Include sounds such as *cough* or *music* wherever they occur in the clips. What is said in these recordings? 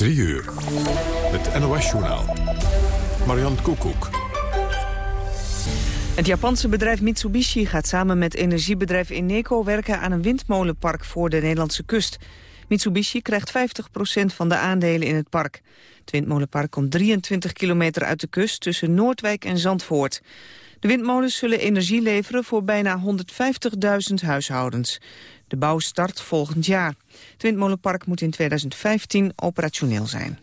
3 uur. Het NOS-journaal. Marian Koekoek. Het Japanse bedrijf Mitsubishi gaat samen met energiebedrijf Eneco werken aan een windmolenpark voor de Nederlandse kust. Mitsubishi krijgt 50% van de aandelen in het park. Het windmolenpark komt 23 kilometer uit de kust tussen Noordwijk en Zandvoort. De windmolens zullen energie leveren voor bijna 150.000 huishoudens. De bouw start volgend jaar. Het windmolenpark moet in 2015 operationeel zijn.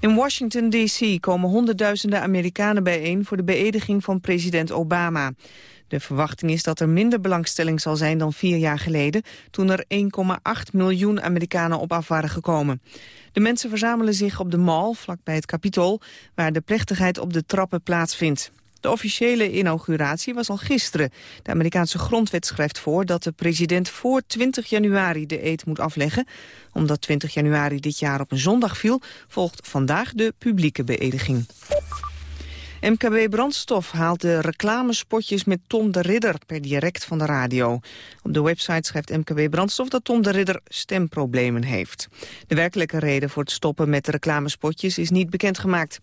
In Washington D.C. komen honderdduizenden Amerikanen bijeen voor de beëdiging van president Obama. De verwachting is dat er minder belangstelling zal zijn dan vier jaar geleden, toen er 1,8 miljoen Amerikanen op af waren gekomen. De mensen verzamelen zich op de Mall, vlakbij het Capitool, waar de plechtigheid op de trappen plaatsvindt. De officiële inauguratie was al gisteren. De Amerikaanse grondwet schrijft voor dat de president voor 20 januari de eed moet afleggen. Omdat 20 januari dit jaar op een zondag viel, volgt vandaag de publieke beëdiging. MKB Brandstof haalt de reclamespotjes met Tom de Ridder per direct van de radio. Op de website schrijft MKB Brandstof dat Tom de Ridder stemproblemen heeft. De werkelijke reden voor het stoppen met de reclamespotjes is niet bekendgemaakt.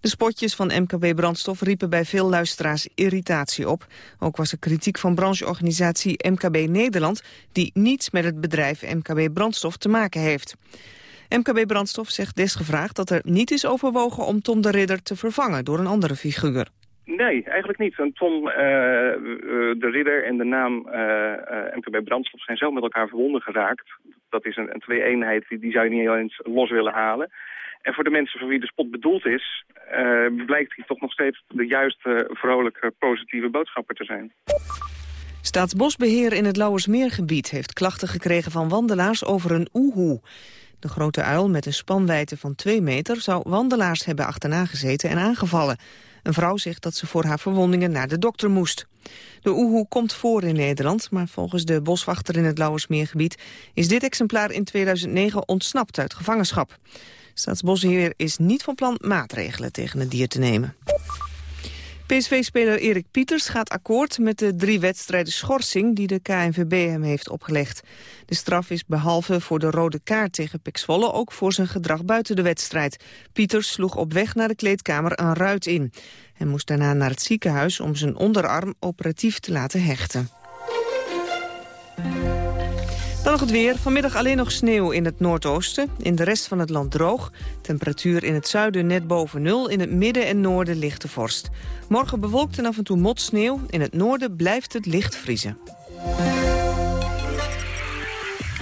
De spotjes van MKB Brandstof riepen bij veel luisteraars irritatie op. Ook was er kritiek van brancheorganisatie MKB Nederland... die niets met het bedrijf MKB Brandstof te maken heeft. MKB Brandstof zegt desgevraagd dat er niet is overwogen om Tom de Ridder te vervangen door een andere figuur. Nee, eigenlijk niet. En Tom uh, de Ridder en de naam uh, MKB Brandstof zijn zelf met elkaar verbonden geraakt. Dat is een, een twee-eenheid, die, die zou je niet eens los willen halen. En voor de mensen voor wie de spot bedoeld is, blijkt hij toch nog steeds de juiste, vrolijke, positieve boodschapper te zijn. Staatsbosbeheer in het Lauwersmeergebied heeft klachten gekregen van wandelaars over een oehoe. De grote uil met een spanwijdte van 2 meter zou wandelaars hebben achterna gezeten en aangevallen. Een vrouw zegt dat ze voor haar verwondingen naar de dokter moest. De oehoe komt voor in Nederland, maar volgens de boswachter in het Lauwersmeergebied is dit exemplaar in 2009 ontsnapt uit gevangenschap. Staatsbosbeheer is niet van plan maatregelen tegen het dier te nemen. PSV-speler Erik Pieters gaat akkoord met de drie wedstrijden schorsing die de KNVB hem heeft opgelegd. De straf is behalve voor de rode kaart tegen Pek Zwolle ook voor zijn gedrag buiten de wedstrijd. Pieters sloeg op weg naar de kleedkamer een ruit in. Hij moest daarna naar het ziekenhuis om zijn onderarm operatief te laten hechten. Dan nog het weer. Vanmiddag alleen nog sneeuw in het noordoosten. In de rest van het land droog. Temperatuur in het zuiden net boven nul. In het midden en noorden lichte vorst. Morgen bewolkt en af en toe mot sneeuw. In het noorden blijft het licht vriezen.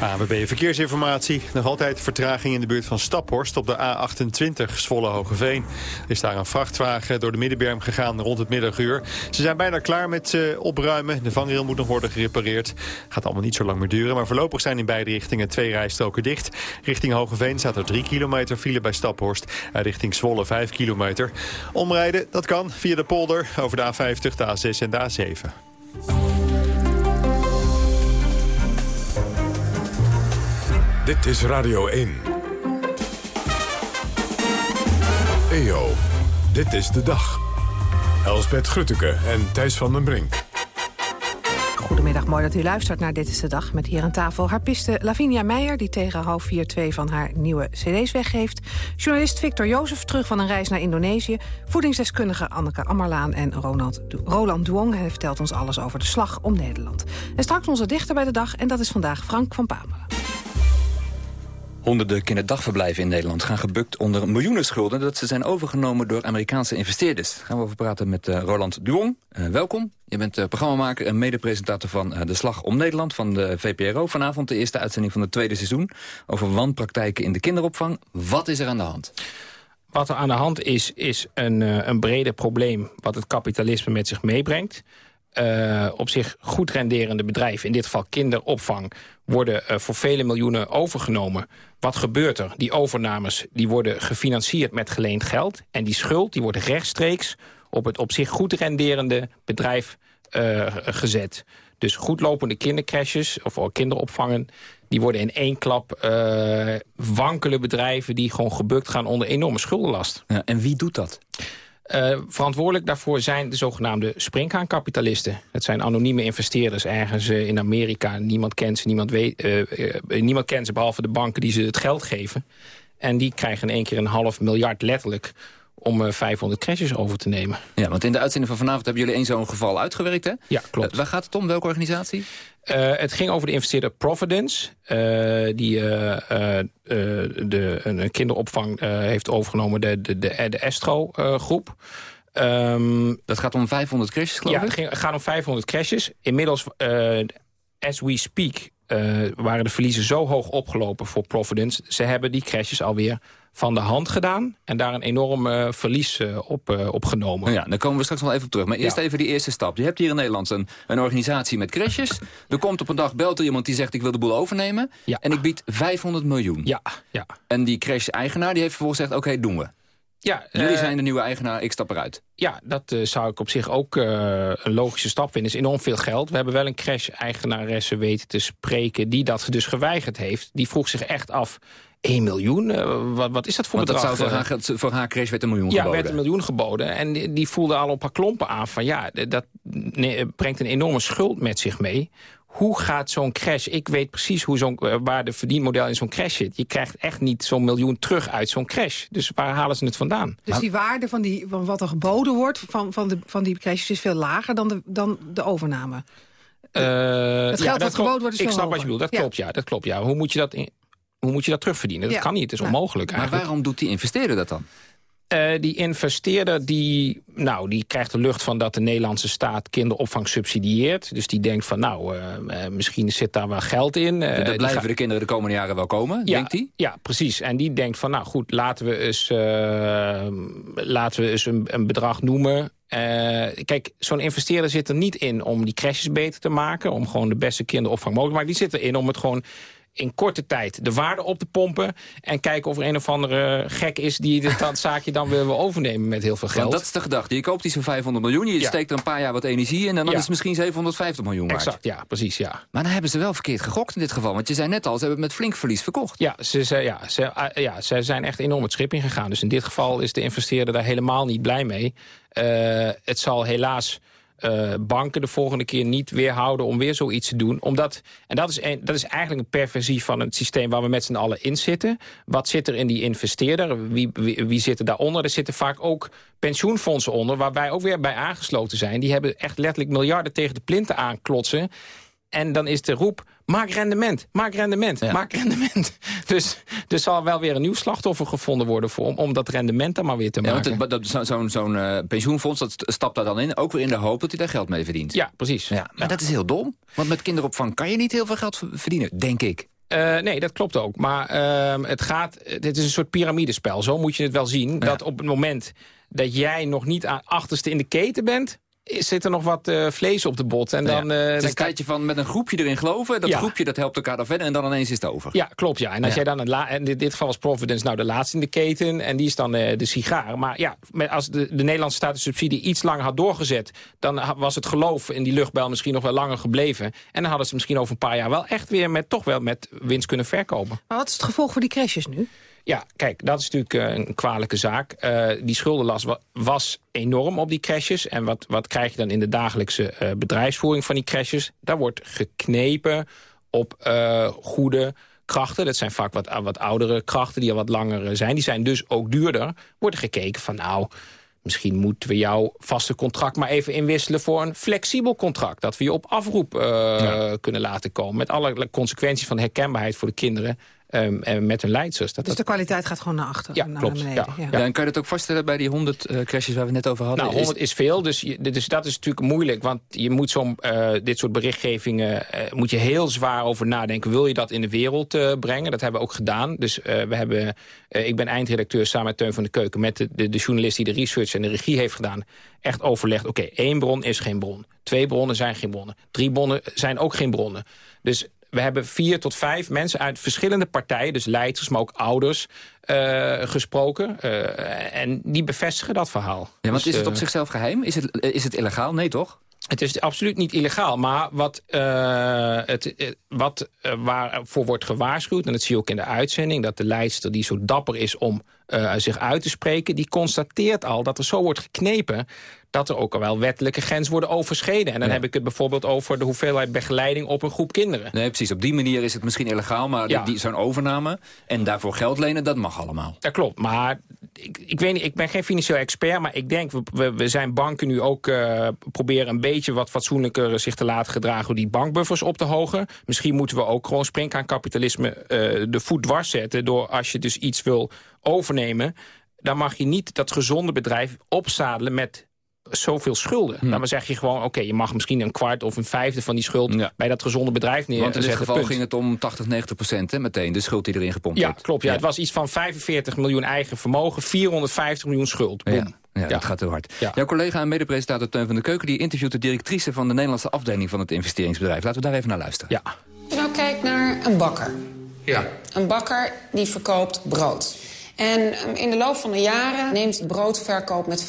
ABB Verkeersinformatie. Nog altijd vertraging in de buurt van Staphorst op de A28 Zwolle-Hogeveen. Er is daar een vrachtwagen door de middenberm gegaan rond het middaguur. Ze zijn bijna klaar met uh, opruimen. De vangrail moet nog worden gerepareerd. Gaat allemaal niet zo lang meer duren. Maar voorlopig zijn in beide richtingen twee rijstroken dicht. Richting Hogeveen staat er 3 kilometer file bij Staphorst. Richting Zwolle 5 kilometer. Omrijden, dat kan via de polder over de A50, de A6 en de A7. Dit is Radio 1. EO, dit is de dag. Elsbet Grutteke en Thijs van den Brink. Goedemiddag, mooi dat u luistert naar Dit is de Dag. Met hier aan tafel harpiste Lavinia Meijer... die tegen half vier twee van haar nieuwe cd's weggeeft. Journalist Victor Jozef terug van een reis naar Indonesië. Voedingsdeskundige Anneke Ammerlaan en Ronald, Roland Duong... hij vertelt ons alles over de slag om Nederland. En straks onze dichter bij de dag en dat is vandaag Frank van Pamelen. Honderden kinderdagverblijven in Nederland gaan gebukt onder miljoenen schulden... dat ze zijn overgenomen door Amerikaanse investeerders. Daar gaan we over praten met uh, Roland Duong. Uh, welkom. Je bent uh, programmamaker en medepresentator van De Slag om Nederland van de VPRO. Vanavond de eerste uitzending van het tweede seizoen... over wanpraktijken in de kinderopvang. Wat is er aan de hand? Wat er aan de hand is, is een, een breder probleem... wat het kapitalisme met zich meebrengt. Op zich goed renderende bedrijven, in dit geval kinderopvang worden uh, voor vele miljoenen overgenomen. Wat gebeurt er? Die overnames die worden gefinancierd met geleend geld. En die schuld die wordt rechtstreeks op het op zich goed renderende bedrijf uh, gezet. Dus goedlopende kindercrashes of kinderopvangen... die worden in één klap wankele bedrijven... die gewoon gebukt gaan onder enorme schuldenlast. Ja, en wie doet dat? Uh, verantwoordelijk daarvoor zijn de zogenaamde springhaankapitalisten. Het zijn anonieme investeerders ergens uh, in Amerika. Niemand kent ze, niemand, weet, uh, niemand kent ze behalve de banken die ze het geld geven. En die krijgen in één keer een half miljard letterlijk om 500 crashes over te nemen. Ja, want in de uitzending van vanavond hebben jullie één zo'n geval uitgewerkt, hè? Ja, klopt. waar gaat het om? Welke organisatie? Het ging over de investeerder Providence, die de, een kinderopvang heeft overgenomen, de, de, de, de Estro-groep. Ehm, dat gaat om 500 crashes, geloof ja, ik? Ja, het gaat om 500 crashes. Inmiddels, as we speak, waren de verliezen zo hoog opgelopen voor Providence. Ze hebben die crashes alweer van de hand gedaan... en daar een enorm uh, verlies op, opgenomen. Ja, daar komen we straks nog even op terug. Maar eerst even die eerste stap. Je hebt hier in Nederland een, een organisatie met crashes. Er komt op een dag, belt er iemand die zegt... ik wil de boel overnemen ja. en ik bied 500 miljoen. Ja, ja. En die crash-eigenaar die heeft vervolgens gezegd... oké, doen we. Ja, Jullie zijn de nieuwe eigenaar, ik stap eruit. Ja, dat uh, zou ik op zich ook uh, een logische stap vinden. Is enorm veel geld. We hebben wel een crash-eigenaresse weten te spreken... die dat dus geweigerd heeft. Die vroeg zich echt af... 1 miljoen? Uh, wat, wat, is dat voor Want bedrag? Dat zou voor, haar, voor haar crash werd een miljoen ja, geboden. Ja, werd een miljoen geboden. En die, die voelde al op haar klompen aan van... ja, dat nee, brengt een enorme schuld met zich mee hoe gaat zo'n crash... Ik weet precies hoe zo'n waar de verdienmodel in zo'n crash zit. Je krijgt echt niet zo'n miljoen terug uit zo'n crash. Dus waar halen ze het vandaan? Dus die waarde van, die, van wat er geboden wordt van, van, de, van die crashes... is veel lager dan de, dan de overname? Uh, het geld dat geboden wordt is Ik snap wat je bedoelt, dat klopt, ja. Dat klopt, ja. Hoe moet je dat... In, hoe moet je dat terugverdienen? Dat kan niet, het is onmogelijk Maar waarom doet die investeerder dat dan? Uh, die investeerder die, nou, die krijgt de lucht van dat de Nederlandse staat kinderopvang subsidieert. Dus die denkt van nou, uh, uh, misschien zit daar wel geld in. dat blijven de kinderen de komende jaren wel komen, ja, denkt hij? Ja, precies. En die denkt van nou goed, laten we eens, laten we eens een, een bedrag noemen. kijk, zo'n investeerder zit er niet in om die crashes beter te maken. Om gewoon de beste kinderopvang mogelijk te maken. Die zit erin om het gewoon in korte tijd de waarde op te pompen... en kijken of er een of andere gek is die dit *laughs* zaakje dan wil overnemen met heel veel geld. Want dat is de gedachte. Je koopt die zo'n 500 miljoen, je steekt er een paar jaar wat energie in... en dan is het misschien 750 miljoen waard. Exact, ja, precies, ja. Maar dan hebben ze wel verkeerd gegokt in dit geval. Want je zei net al, ze hebben het met flink verlies verkocht. Ja, ze, ze, ja, ze, ja, ze zijn echt enorm het schip ingegaan. Dus in dit geval is de investeerder daar helemaal niet blij mee. Uh, het zal helaas uh, banken de volgende keer niet weerhouden om weer zoiets te doen. Omdat, en dat is, dat is eigenlijk een perversie van het systeem waar we met z'n allen in zitten. Wat zit er in die investeerder? Wie, wie, wie zit er daaronder? Er zitten vaak ook pensioenfondsen onder, waar wij ook weer bij aangesloten zijn. Die hebben echt letterlijk miljarden tegen de plinten aanklotsen. En dan is de roep, maak rendement, maak rendement, maak rendement. *laughs* Dus er zal wel weer een nieuw slachtoffer gevonden worden... Voor, om, om dat rendement dan maar weer te maken. Ja, want Zo'n zo, zo uh, pensioenfonds dat stapt daar dan in... ook weer in de hoop dat hij daar geld mee verdient. Ja, precies. Ja, maar dat is heel dom. Want met kinderopvang kan je niet heel veel geld verdienen, denk ik. Uh, nee, dat klopt ook. Maar uh, het gaat, dit is een soort piramidespel. Zo moet je het wel zien. Ja. Dat op het moment dat jij nog niet aan achterste in de keten bent zit er nog wat uh, vlees op de bot. En dan, ja. uh, het is dan een tijdje van met een groepje erin geloven. Dat ja. groepje dat helpt elkaar dan verder en dan ineens is het over. Ja, klopt. Ja. En als jij dan een la en in dit geval was Providence nou de laatste in de keten. En die is dan uh, de sigaar. Maar ja, als de, de Nederlandse staatssubsidie iets langer had doorgezet... dan was het geloof in die luchtbel misschien nog wel langer gebleven. En dan hadden ze misschien over een paar jaar wel echt weer met, toch wel met winst kunnen verkopen. Maar wat is het gevolg voor die crashes nu? Ja, kijk, dat is natuurlijk uh, een kwalijke zaak. Uh, die schuldenlast wa was enorm op die crashes. En wat, wat krijg je dan in de dagelijkse uh, bedrijfsvoering van die crashes? Daar wordt geknepen op goede krachten. Dat zijn vaak wat, wat oudere krachten die al wat langer zijn. Die zijn dus ook duurder. Wordt er gekeken van nou... Misschien moeten we jouw vaste contract maar even inwisselen voor een flexibel contract. Dat we je op afroep uh, ja. kunnen laten komen. Met alle consequenties van herkenbaarheid voor de kinderen. Um, en met hun leidsters. Dat dus de kwaliteit gaat gewoon naar achter? Ja, naar klopt. Ja. Ja. Ja. en kan je dat ook vaststellen bij die 100 uh, crashes waar we net over hadden? Nou, 100 is, veel, dus, je, dus dat is natuurlijk moeilijk. Want je moet zo'n uh, dit soort berichtgevingen uh, moet je heel zwaar over nadenken. Wil je dat in de wereld brengen? Dat hebben we ook gedaan. Dus we hebben, ik ben eindredacteur samen met Teun van de Keuken... met de, de, de journalist die de research en de regie heeft gedaan... echt overlegd, oké, okay, één bron is geen bron. Twee bronnen zijn geen bronnen. Drie bronnen zijn ook geen bronnen. Dus we hebben vier tot vijf mensen uit verschillende partijen... dus leiders, maar ook ouders, uh, gesproken. Uh, en die bevestigen dat verhaal. Ja, want dus, is het op zichzelf geheim? Is het, is het illegaal? Nee, toch? Het is absoluut niet illegaal, maar wat, uh, het, wat uh, waarvoor wordt gewaarschuwd... en dat zie je ook in de uitzending... dat de leidster die zo dapper is om zich uit te spreken... die constateert al dat er zo wordt geknepen dat er ook al wel wettelijke grenzen worden overschreden. En dan heb ik het bijvoorbeeld over de hoeveelheid begeleiding op een groep kinderen. Nee, precies. Op die manier is het misschien illegaal, maar ja. zo'n overname en daarvoor geld lenen, dat mag allemaal. Dat klopt, maar ik, ik weet niet, ik ben geen financieel expert, maar ik denk, we, we zijn banken nu ook uh, proberen een beetje wat fatsoenlijker zich te laten gedragen door die bankbuffers op te hogen. Misschien moeten we ook gewoon springkaankapitalisme uh, de voet dwars zetten door als je dus iets wil overnemen, dan mag je niet dat gezonde bedrijf opzadelen met zoveel schulden. Hm. Dan zeg je gewoon, oké, je mag misschien een kwart of een vijfde van die schuld... bij dat gezonde bedrijf neerzetten. Want in dit geval ging het om 80, 90 procent meteen, de schuld die erin gepompt ja, wordt. Klopt, ja, Het was iets van 45 miljoen eigen vermogen, 450 miljoen schuld. Boom. Ja. Ja, dat gaat heel hard. Jouw collega en medepresentator Teun van de Keuken... die interviewt de directrice van de Nederlandse afdeling van het investeringsbedrijf. Laten we daar even naar luisteren. Ja. Nou kijkt naar een bakker. Ja. Een bakker die verkoopt brood. En in de loop van de jaren neemt de broodverkoop met 50%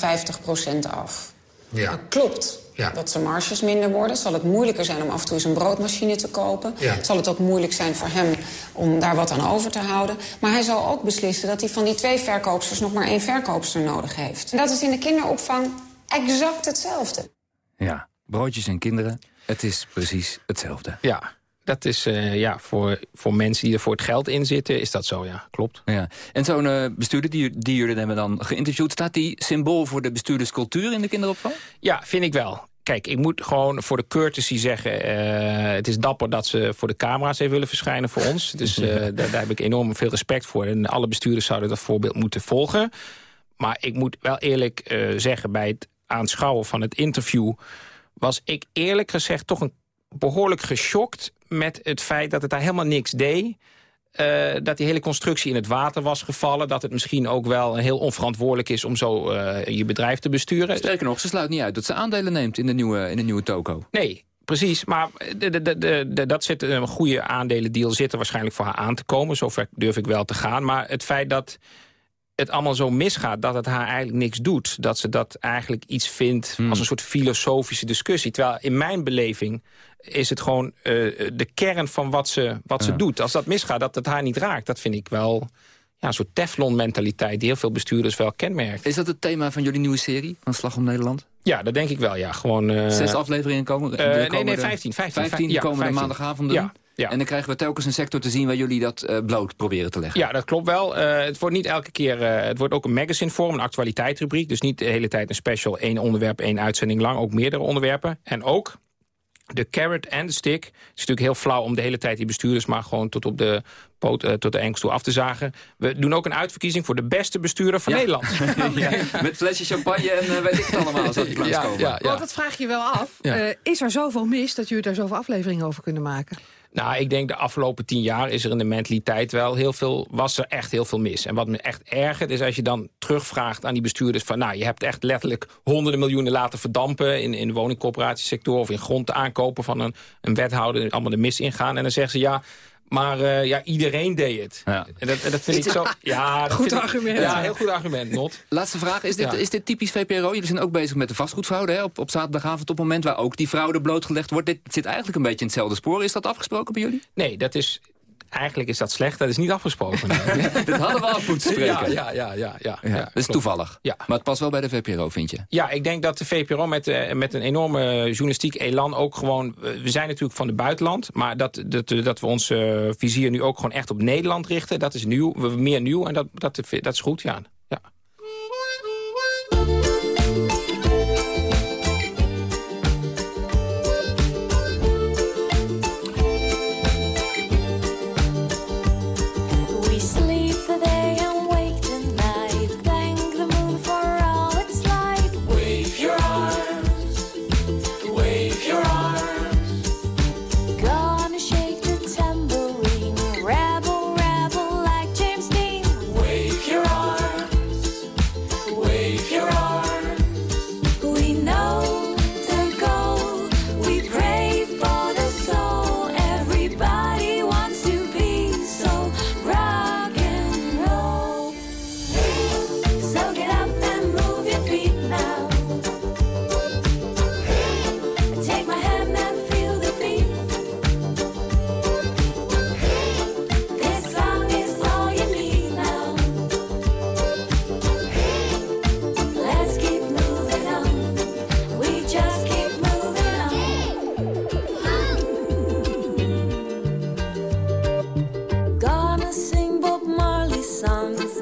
af. Ja. Dat klopt. Ja. Dat zijn marges minder worden. Zal het moeilijker zijn om af en toe eens een broodmachine te kopen. Ja. Zal het ook moeilijk zijn voor hem om daar wat aan over te houden. Maar hij zal ook beslissen dat hij van die twee verkoopsters... nog maar één verkoopster nodig heeft. En dat is in de kinderopvang exact hetzelfde. Ja, broodjes en kinderen, het is precies hetzelfde. Ja, dat is uh, ja, voor, voor mensen die er voor het geld in zitten, is dat zo, ja. Klopt. Ja. En zo'n uh, bestuurder die, die jullie hebben dan geïnterviewd... staat die symbool voor de bestuurderscultuur in de kinderopvang? Ja, vind ik wel. Kijk, ik moet gewoon voor de courtesy zeggen... Uh, het is dapper dat ze voor de camera's even willen verschijnen voor ons. Dus *laughs* daar, daar heb ik enorm veel respect voor. En alle bestuurders zouden dat voorbeeld moeten volgen. Maar ik moet wel eerlijk zeggen, bij het aanschouwen van het interview... was ik eerlijk gezegd toch een behoorlijk geschokt met het feit dat het daar helemaal niks deed. Uh, dat die hele constructie in het water was gevallen. Dat het misschien ook wel heel onverantwoordelijk is om zo uh, je bedrijf te besturen. Sterker nog, ze sluit niet uit dat ze aandelen neemt in de nieuwe, in de nieuwe toko. Nee, precies. Maar de, de, de, de, dat zit, een goede aandelendeal zit er waarschijnlijk voor haar aan te komen. Zover durf ik wel te gaan. Maar het feit dat het allemaal zo misgaat, dat het haar eigenlijk niks doet. Dat ze dat eigenlijk iets vindt Hmm. als een soort filosofische discussie. Terwijl in mijn beleving is het gewoon uh, de kern van wat ze, wat ze doet. Als dat misgaat, dat het haar niet raakt. Dat vind ik wel ja, een soort Teflon-mentaliteit... die heel veel bestuurders wel kenmerkt. Is dat het thema van jullie nieuwe serie, van Slag om Nederland? Ja, dat denk ik wel, ja. Gewoon, uh, Zes afleveringen komen? eh, nee, nee, 15. 15, 15 ja, komen 15. de maandagavond? Ja, ja. En dan krijgen we telkens een sector te zien waar jullie dat eh, bloot proberen te leggen. Ja, dat klopt wel. Eh, het wordt niet elke keer... eh, het wordt ook een magazine vorm, een actualiteitsrubriek. Dus niet de hele tijd een special, één onderwerp, één uitzending lang. Ook meerdere onderwerpen. En ook de carrot en de stick. Het is natuurlijk heel flauw om de hele tijd die bestuurders... maar gewoon tot op de poot, eh, tot de enkels toe af te zagen. We doen ook een uitverkiezing voor de beste bestuurder van Ja. Nederland. *laughs* Ja, met flesje champagne en eh, weet ik het allemaal, langskomen. ja, ja. Want dat vraag je wel af. Ja. Eh, is er zoveel mis dat jullie daar zoveel afleveringen over kunnen maken? Nou, ik denk de afgelopen tien jaar is er in de mentaliteit wel heel veel, was er echt heel veel mis. En wat me echt ergert is als je dan terugvraagt aan die bestuurders van, nou, je hebt echt letterlijk honderden miljoenen laten verdampen in, in de woningcoöperatiesector of in grond aankopen van een, een wethouder, allemaal de mis ingaan. En dan zeggen ze, ja, maar eh, ja, iedereen deed het. Ja. En dat, en dat vind ik zo... Ja, Goed ik- argument. Ja, heel goed argument, Not. Laatste vraag, is dit, Ja. is dit typisch VPRO? Jullie zijn ook bezig met de vastgoedfraude hè? Op, op zaterdagavond op het moment waar ook die fraude blootgelegd wordt. Dit zit eigenlijk een beetje in hetzelfde spoor. Is dat afgesproken bij jullie? Nee, dat is... Eigenlijk is dat slecht, dat is niet afgesproken. *laughs* dat hadden we af moeten spreken. ja, ja, ja, ja, ja, dat is toevallig. Ja. Maar het past wel bij de VPRO, vind je? Ja, ik denk dat de VPRO met, eh, met een enorme journalistiek elan ook gewoon... eh, we zijn natuurlijk van het buitenland, maar dat, dat, dat we ons eh, vizier nu ook gewoon echt op Nederland richten... dat is nieuw, we meer nieuw en dat, dat, dat is goed, ja.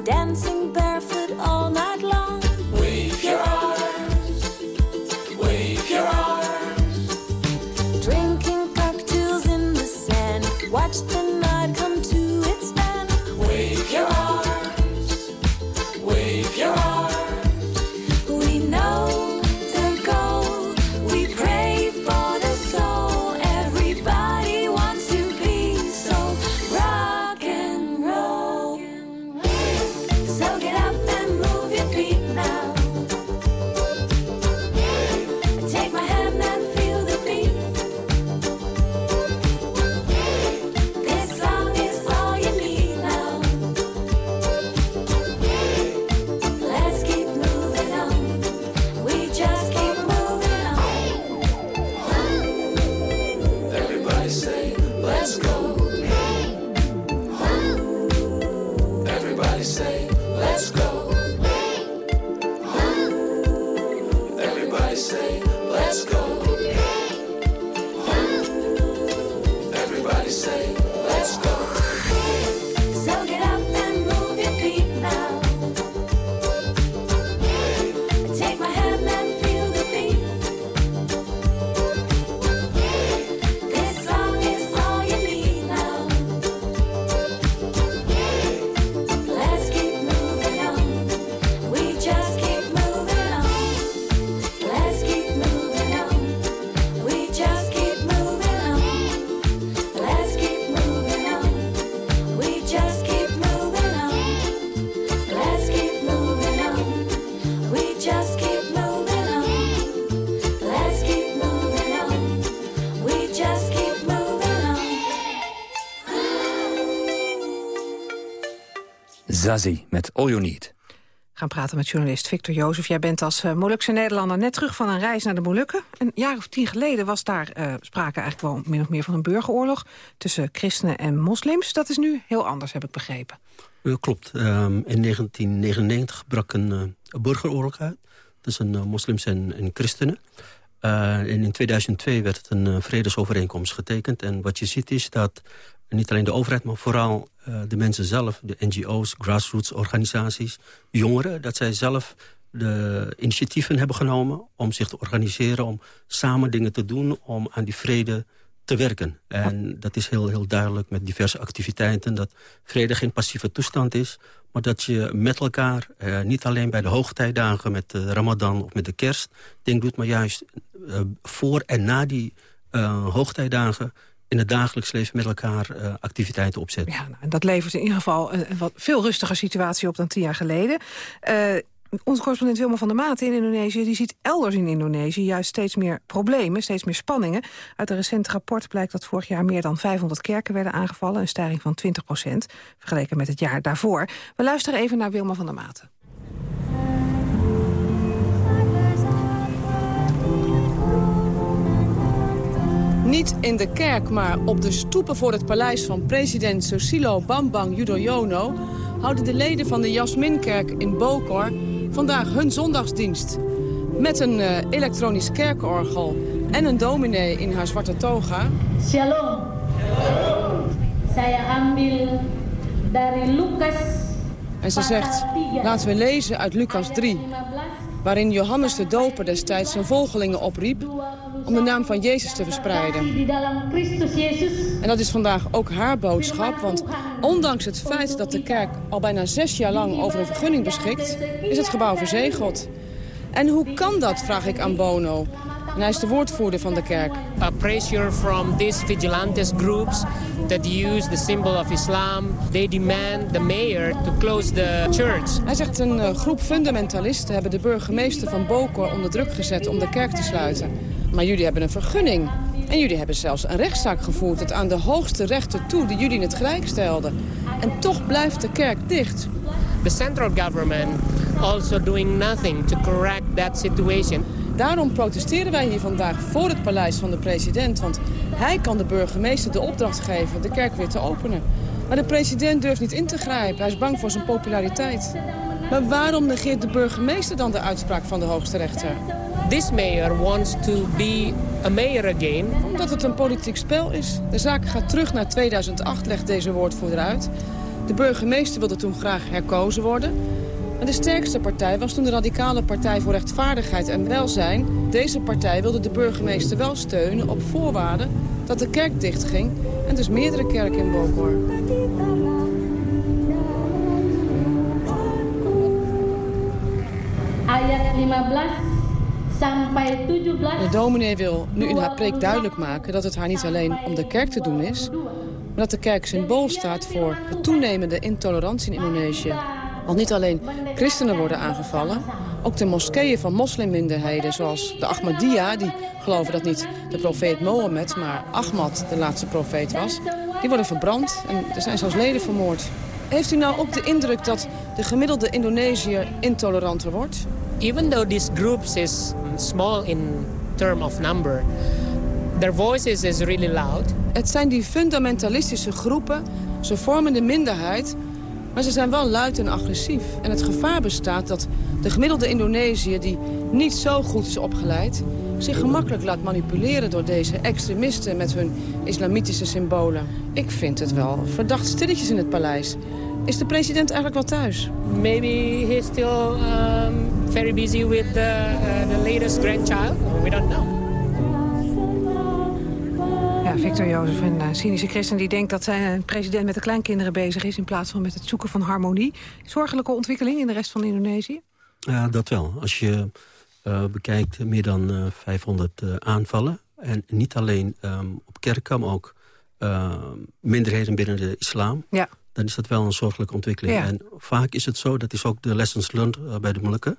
Dancing barefoot all night Zazie met All You Need. We gaan praten met journalist Victor Jozef. Jij bent als eh, Molukse Nederlander net terug van een reis naar de Molukken. Een jaar of tien geleden was daar eh, sprake eigenlijk wel min of meer van een burgeroorlog... tussen christenen en moslims. Dat is nu heel anders, heb ik begrepen. Ja, klopt. Ehm, in 1999 brak een, eh, een burgeroorlog uit tussen moslims en, en christenen. Eh, en in 2002 werd het een vredesovereenkomst getekend. En wat je ziet is dat niet alleen de overheid, maar vooral de mensen zelf... de NGO's, grassroots organisaties, jongeren... dat zij zelf de initiatieven hebben genomen om zich te organiseren... om samen dingen te doen om aan die vrede te werken. En dat is heel, heel duidelijk met diverse activiteiten... dat vrede geen passieve toestand is... maar dat je met elkaar, eh, niet alleen bij de hoogtijdagen... met de ramadan of met de kerst, ding doet... maar juist eh, voor en na die eh, hoogtijdagen in het dagelijks leven met elkaar eh, activiteiten opzetten. Ja, nou, dat levert in ieder geval een, een wat veel rustiger situatie op dan tien jaar geleden. Eh, onze correspondent Wilma van der Maat in Indonesië... die ziet elders in Indonesië juist steeds meer problemen, steeds meer spanningen. Uit een recent rapport blijkt dat vorig jaar meer dan 500 kerken werden aangevallen. Een stijging van 20 procent, vergeleken met het jaar daarvoor. We luisteren even naar Wilma van der Maat. Niet in de kerk, maar op de stoepen voor het paleis van president Susilo Bambang Yudhoyono... houden de leden van de Jasminkerk in Bokor vandaag hun zondagsdienst. Met een eh, elektronisch kerkorgel en een dominee in haar zwarte toga... Shalom. Saya ambil dari Lucas En ze zegt, laten we lezen uit Lucas 3... waarin Johannes de Doper destijds zijn volgelingen opriep... om de naam van Jezus te verspreiden. En dat is vandaag ook haar boodschap, want ondanks het feit dat de kerk al bijna zes jaar lang over een vergunning beschikt, is het gebouw verzegeld. En hoe kan dat, vraag ik aan Bono. En hij is de woordvoerder van de kerk. a pressure from these vigilantes groups that use the symbol of Islam. They demand the mayor to close the church. Hij zegt een eh, groep fundamentalisten hebben de burgemeester van Bokor onder druk gezet om de kerk te sluiten. Maar jullie hebben een vergunning. En jullie hebben zelfs een rechtszaak gevoerd dat aan de hoogste rechter toe die jullie in het gelijk stelden. En toch blijft de kerk dicht. The central government also doing nothing to correct that situation. Daarom protesteren wij hier vandaag voor het paleis van de president. Want hij kan de burgemeester de opdracht geven de kerk weer te openen. Maar de president durft niet in te grijpen. Hij is bang voor zijn populariteit. Maar waarom negeert de burgemeester dan de uitspraak van de hoogste rechter? This mayor wants to be a mayor again. Omdat het een politiek spel is. De zaak gaat terug naar 2008, legt deze woordvoerder uit. De burgemeester wilde toen graag herkozen worden. En de sterkste partij was toen de radicale Partij voor Rechtvaardigheid en Welzijn. Deze partij wilde de burgemeester wel steunen op voorwaarde dat de kerk dichtging. En dus meerdere kerken in Bogor. Ayat 15 sampai 17 De dominee wil nu in haar preek duidelijk maken dat het haar niet alleen om de kerk te doen is... maar dat de kerk symbool staat voor de toenemende intolerantie in Indonesië. Want niet alleen christenen worden aangevallen... ook de moskeeën van moslimminderheden zoals de Ahmadiyya... die geloven dat niet de profeet Mohammed, maar Ahmad de laatste profeet was... die worden verbrand en er zijn zelfs leden vermoord. Heeft u nou ook de indruk dat de gemiddelde Indonesiër intoleranter wordt? Even though these groups is small in term of number, their voices is really loud. Het zijn die fundamentalistische groepen, ze vormen de minderheid... maar ze zijn wel luid en agressief. En het gevaar bestaat dat de gemiddelde Indonesiër... die niet zo goed is opgeleid... zich gemakkelijk laat manipuleren door deze extremisten... met hun islamitische symbolen. Ik vind het wel verdacht stilletjes in het paleis. Is de president eigenlijk wel thuis? Maybe he's still um, very busy with the, uh, the latest grandchild. We don't know. Ja, Victor Jozef, een eh, cynische christen die denkt dat zijn president met de kleinkinderen bezig is... in plaats van met het zoeken van harmonie. Zorgelijke ontwikkeling in de rest van Indonesië? Ja, dat wel. Als je eh, bekijkt meer dan eh, 500 eh, aanvallen... en niet alleen ehm, op kerken, maar ook eh, minderheden binnen de islam... Ja. Dan is dat wel een zorgelijke ontwikkeling. Ja. En vaak is het zo, dat is ook de lessons learned eh, bij de Molukken...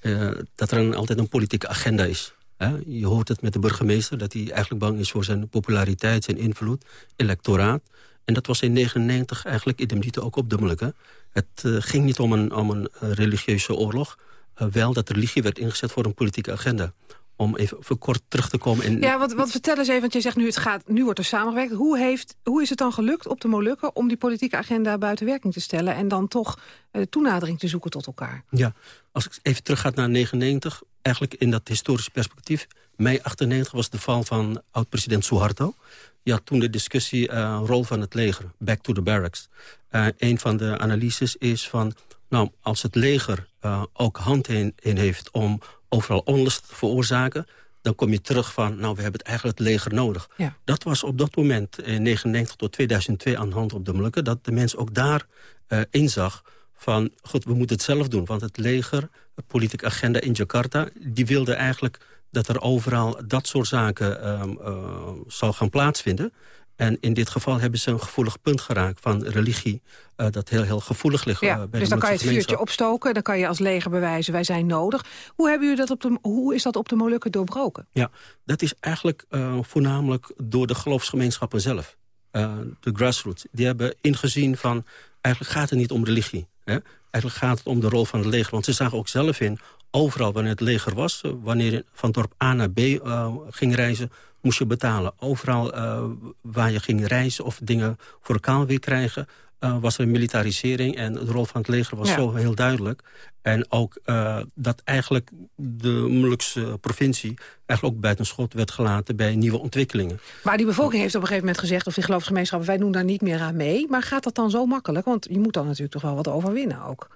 eh, dat er een, altijd een politieke agenda is. Hè? Je hoort het met de burgemeester, dat hij eigenlijk bang is... voor zijn populariteit, zijn invloed, electoraat. En dat was in 1999 eigenlijk idem ook op de Molukken. Het eh, ging niet om een, om een religieuze oorlog... wel dat religie werd ingezet voor een politieke agenda. Om even kort terug te komen... In, Ja, wat, wat vertel eens even, want je zegt nu, het gaat, nu wordt er samengewerkt. Hoe, heeft, hoe is het dan gelukt op de Molukken om die politieke agenda buiten werking te stellen... en dan toch eh, toenadering te zoeken tot elkaar? Ja, als ik even terugga naar 99, eigenlijk in dat historische perspectief. Mei 98 was de val van oud-president Suharto. Ja, toen de discussie eh, rol van het leger, back to the barracks. Eh, een van de analyses is van, nou, als het leger ook hand in, in heeft om overal onlust veroorzaken, dan kom je terug van, nou, we hebben het eigenlijk het leger nodig. Ja. Dat was op dat moment, in 99 tot 2002 aan de hand op de Molukken... dat de mens ook daar eh, inzag van, goed, we moeten het zelf doen. Want het leger, de politieke agenda in Jakarta... die wilde eigenlijk dat er overal dat soort zaken ehm eh, zal gaan plaatsvinden. En in dit geval hebben ze een gevoelig punt geraakt van religie... eh, dat heel, heel gevoelig ligt eh, Ja, bij de dus dan kan je het vuurtje opstoken, dan kan je als leger bewijzen, wij zijn nodig. Hoe, hebben jullie dat op de, hoe is dat op de Molukken doorbroken? Ja, dat is eigenlijk eh, voornamelijk door de geloofsgemeenschappen zelf. De grassroots. Die hebben ingezien van... eigenlijk gaat het niet om religie. Hè? Eigenlijk gaat het om de rol van het leger. Want ze zagen ook zelf in, overal wanneer het leger was... eh, wanneer van dorp A naar B eh, ging reizen, moest je betalen. Overal eh, waar je ging reizen of dingen voor elkaar weer krijgen... eh, was er militarisering en de rol van het leger was Ja. zo heel duidelijk. En ook eh, dat eigenlijk de Molukse provincie... eigenlijk ook buitenschot werd gelaten bij nieuwe ontwikkelingen. Maar die bevolking heeft op een gegeven moment gezegd... of die geloofsgemeenschappen, wij doen daar niet meer aan mee. Maar gaat dat dan zo makkelijk? Want je moet dan natuurlijk toch wel wat overwinnen ook.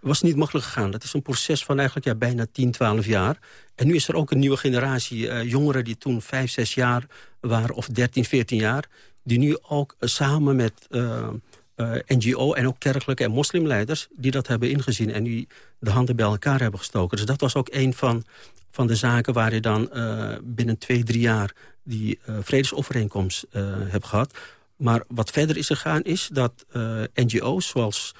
was niet makkelijk gegaan. Dat is een proces van eigenlijk ja, bijna 10, 12 jaar. En nu is er ook een nieuwe generatie eh, jongeren die toen 5, 6 jaar waren... of 13, 14 jaar, die nu ook samen met eh, eh, NGO... en ook kerkelijke en moslimleiders die dat hebben ingezien... en die de handen bij elkaar hebben gestoken. Dus dat was ook een van, van de zaken waar je dan eh, binnen 2, 3 jaar... die eh, vredesovereenkomst hebt gehad. Maar wat verder is gegaan is dat NGO's zoals...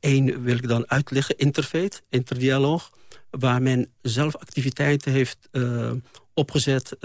één wil ik dan uitleggen, Interfaith, Interdialoog... waar men zelf activiteiten heeft opgezet...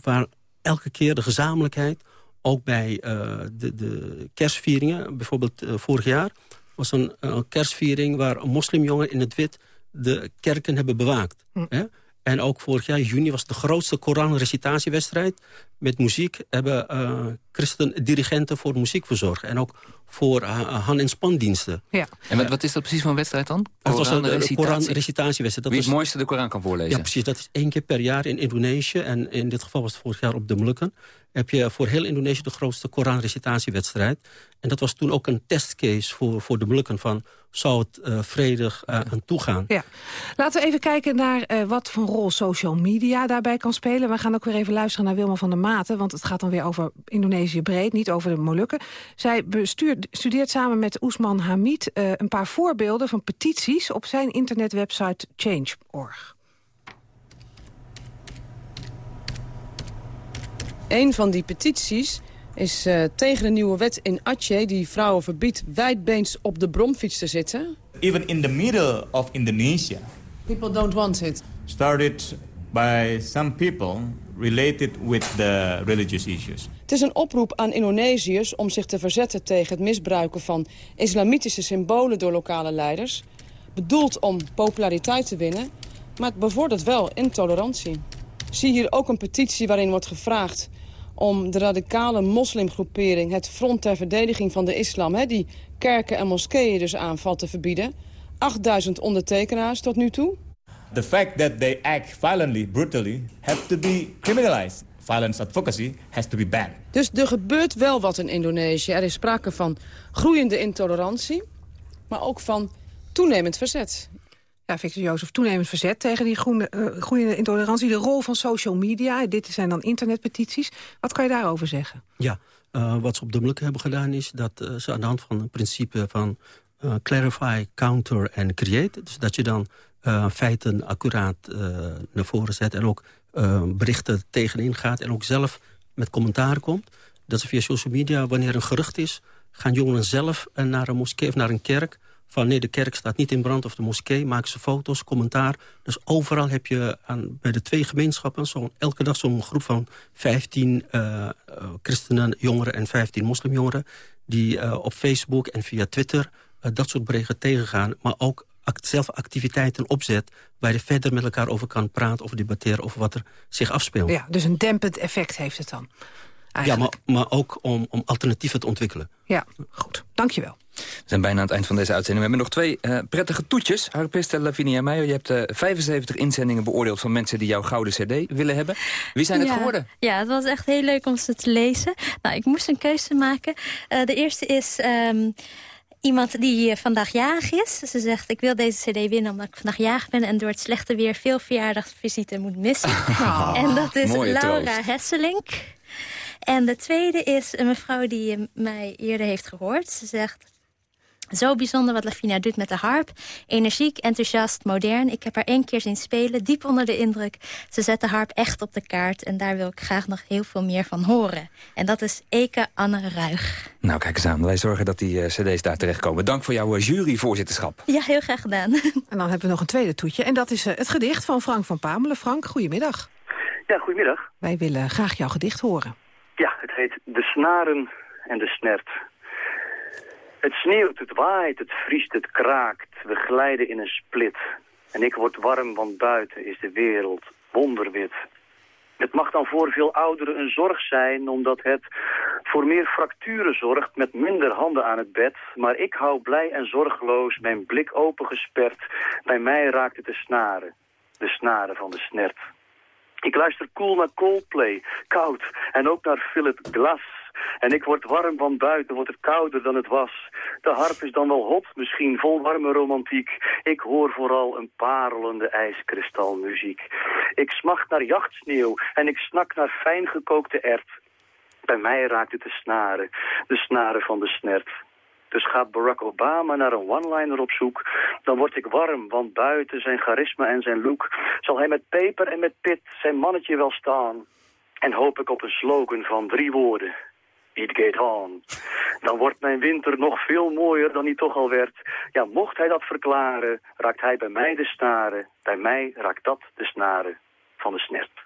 waar elke keer de gezamenlijkheid, ook bij eh, de, de kerstvieringen... bijvoorbeeld eh, vorig jaar was een, een kerstviering... waar moslimjongeren in het wit de kerken hebben bewaakt. Hè? En ook vorig jaar, juni, was de grootste Koranrecitatiewedstrijd. Met muziek hebben eh, christen-dirigenten voor muziek verzorgen. En ook voor uh, hand- en spandiensten. Ja. En wat, wat is dat precies voor een wedstrijd dan? Het was een Koran-recitatie? Koran-recitatiewedstrijd. Dat Wie was- het mooiste de Koran kan voorlezen. Ja, precies. Dat is één keer per jaar in Indonesië. En in dit geval was het vorig jaar op de Molukken. Heb je voor heel Indonesië de grootste Koran-recitatiewedstrijd. En dat was toen ook een testcase voor, voor de Molukken. Van, zou het eh, vredig eh, aan toegaan? Ja. Laten we even kijken naar eh, wat voor rol social media daarbij kan spelen. We gaan ook weer even luisteren naar Wilma van der Maten... want het gaat dan weer over Indonesië breed, niet over de Molukken. Zij bestuurt, studeert samen met Oesman Hamid eh, een paar voorbeelden van petities... op zijn internetwebsite Change.org. Een van die petities is eh, tegen de nieuwe wet in Aceh... die vrouwen verbiedt wijdbeens op de bromfiets te zitten. Even in the middle of Indonesia, People don't want it. started by some people related with the religious issues. Het is een oproep aan Indonesiërs om zich te verzetten tegen het misbruiken van islamitische symbolen door lokale leiders. Bedoeld om populariteit te winnen, maar het bevordert wel intolerantie. Zie hier ook een petitie waarin wordt gevraagd om de radicale moslimgroepering... het Front ter Verdediging van de Islam, hè, die kerken en moskeeën dus aanvalt te verbieden. 8000 ondertekenaars tot nu toe. The fact that they act violently, brutally, have to be criminalized. Violence advocacy has to be banned. Dus er gebeurt wel wat in Indonesië. Er is sprake van groeiende intolerantie, maar ook van toenemend verzet. Ja, Victor Jozef, toenemend verzet tegen die groene, eh, groeiende intolerantie. De rol van social media, dit zijn dan internetpetities. Wat kan je daarover zeggen? Ja, eh, wat ze op de Molukken hebben gedaan is dat eh, ze aan de hand van het principe van eh, clarify, counter en create... dus dat je dan eh, feiten accuraat eh, naar voren zet en ook eh, berichten tegenin gaat... en ook zelf met commentaar komt. Dat ze via social media, wanneer een gerucht is... gaan jongeren zelf naar een moskee of naar een kerk... van nee, de kerk staat niet in brand of de moskee... maken ze foto's, commentaar. Dus overal heb je aan, bij de twee gemeenschappen... Zo, elke dag zo'n groep van 15 eh, eh, christenen, jongeren en 15 moslimjongeren... die op Facebook en via Twitter dat soort berichten tegengaan... maar ook act- zelf activiteiten opzet... waar je verder met elkaar over kan praten of debatteren... over wat er zich afspeelt. Ja, dus een dempend effect heeft het dan. Ja, maar, maar ook om, om alternatieven te ontwikkelen. Ja, goed. Dankjewel. We zijn bijna aan het eind van deze uitzending. We hebben nog twee eh, prettige toetjes. Harpiste Lavinia Meijer, je hebt eh 75 inzendingen beoordeeld... van mensen die jouw gouden cd willen hebben. Wie zijn het geworden? Ja, het was echt heel leuk om ze te lezen. Nou, ik moest een keuze maken. Eh, de eerste is ehm, iemand die vandaag jarig is. Ze zegt, ik wil deze cd winnen omdat ik vandaag jarig ben... en door het slechte weer veel verjaardagsvisite moet missen. *laughs* Oh, en dat is Laura troost. Hesselink. En de tweede is een mevrouw die mij eerder heeft gehoord. Ze zegt... Zo bijzonder wat Lavina doet met de harp. Energiek, enthousiast, modern. Ik heb haar één keer zien spelen, diep onder de indruk. Ze zet de harp echt op de kaart en daar wil ik graag nog heel veel meer van horen. En dat is Eke Anne Ruig. Nou, kijk eens aan. Wij zorgen dat die eh, cd's daar terechtkomen. Dank voor jouw eh, juryvoorzitterschap. Ja, heel graag gedaan. *laughs* En dan hebben we nog een tweede toetje. En dat is eh, het gedicht van Frank van Pamelen. Frank, goedemiddag. Ja, goedemiddag. Wij willen graag jouw gedicht horen. Ja, het heet De Snaren en de Snert. Het sneeuwt, het waait, het vriest, het kraakt. We glijden in een split. En ik word warm, want buiten is de wereld wonderwit. Het mag dan voor veel ouderen een zorg zijn, omdat het voor meer fracturen zorgt met minder handen aan het bed. Maar ik hou blij en zorgeloos mijn blik opengesperd. Bij mij raakt het de snaren, de snaren van de snert. Ik luister cool naar Coldplay, koud, en ook naar Philip Glass. En ik word warm, want buiten wordt het kouder dan het was. De harp is dan wel hot, misschien vol warme romantiek. Ik hoor vooral een parelende ijskristalmuziek. Ik smacht naar jachtsneeuw en ik snak naar fijn gekookte ert. Bij mij raakt het de snaren, de snaren van de snert. Dus gaat Barack Obama naar een one-liner op zoek, dan word ik warm, want buiten zijn charisma en zijn look zal hij met peper en met pit zijn mannetje wel staan. En hoop ik op een slogan van drie woorden. It get on. Dan wordt mijn winter nog veel mooier dan hij toch al werd. Ja, mocht hij dat verklaren, raakt hij bij mij de snaren. Bij mij raakt dat de snaren van de snert.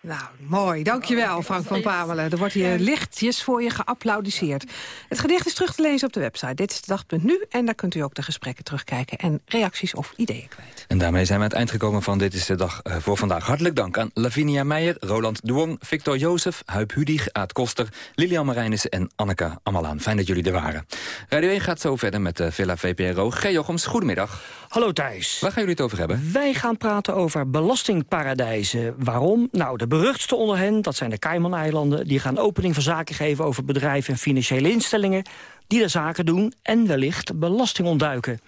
Nou, mooi. Dankjewel, Frank van Pamelen. Er wordt hier lichtjes voor je geapplaudiseerd. Het gedicht is terug te lezen op de website. Dit is de dag.nu en daar kunt u ook de gesprekken terugkijken... en reacties of ideeën kwijt. En daarmee zijn we aan het eind gekomen van Dit is de Dag eh, voor vandaag. Hartelijk dank aan Lavinia Meijer, Roland Duong, Victor Jozef, Huip Hudig, Aad Koster, Lilian Marijnissen en Anneke Amalaan. Fijn dat jullie er waren. Radio 1 gaat zo verder met de Villa VPRO. G. Jochems, goedemiddag. Hallo Thijs. Waar gaan jullie het over hebben? Wij gaan praten over belastingparadijzen. Waarom? Nou, de beruchtste onder hen, dat zijn de Cayman-eilanden... die gaan opening van zaken geven over bedrijven en financiële instellingen... die er zaken doen en wellicht belasting ontduiken.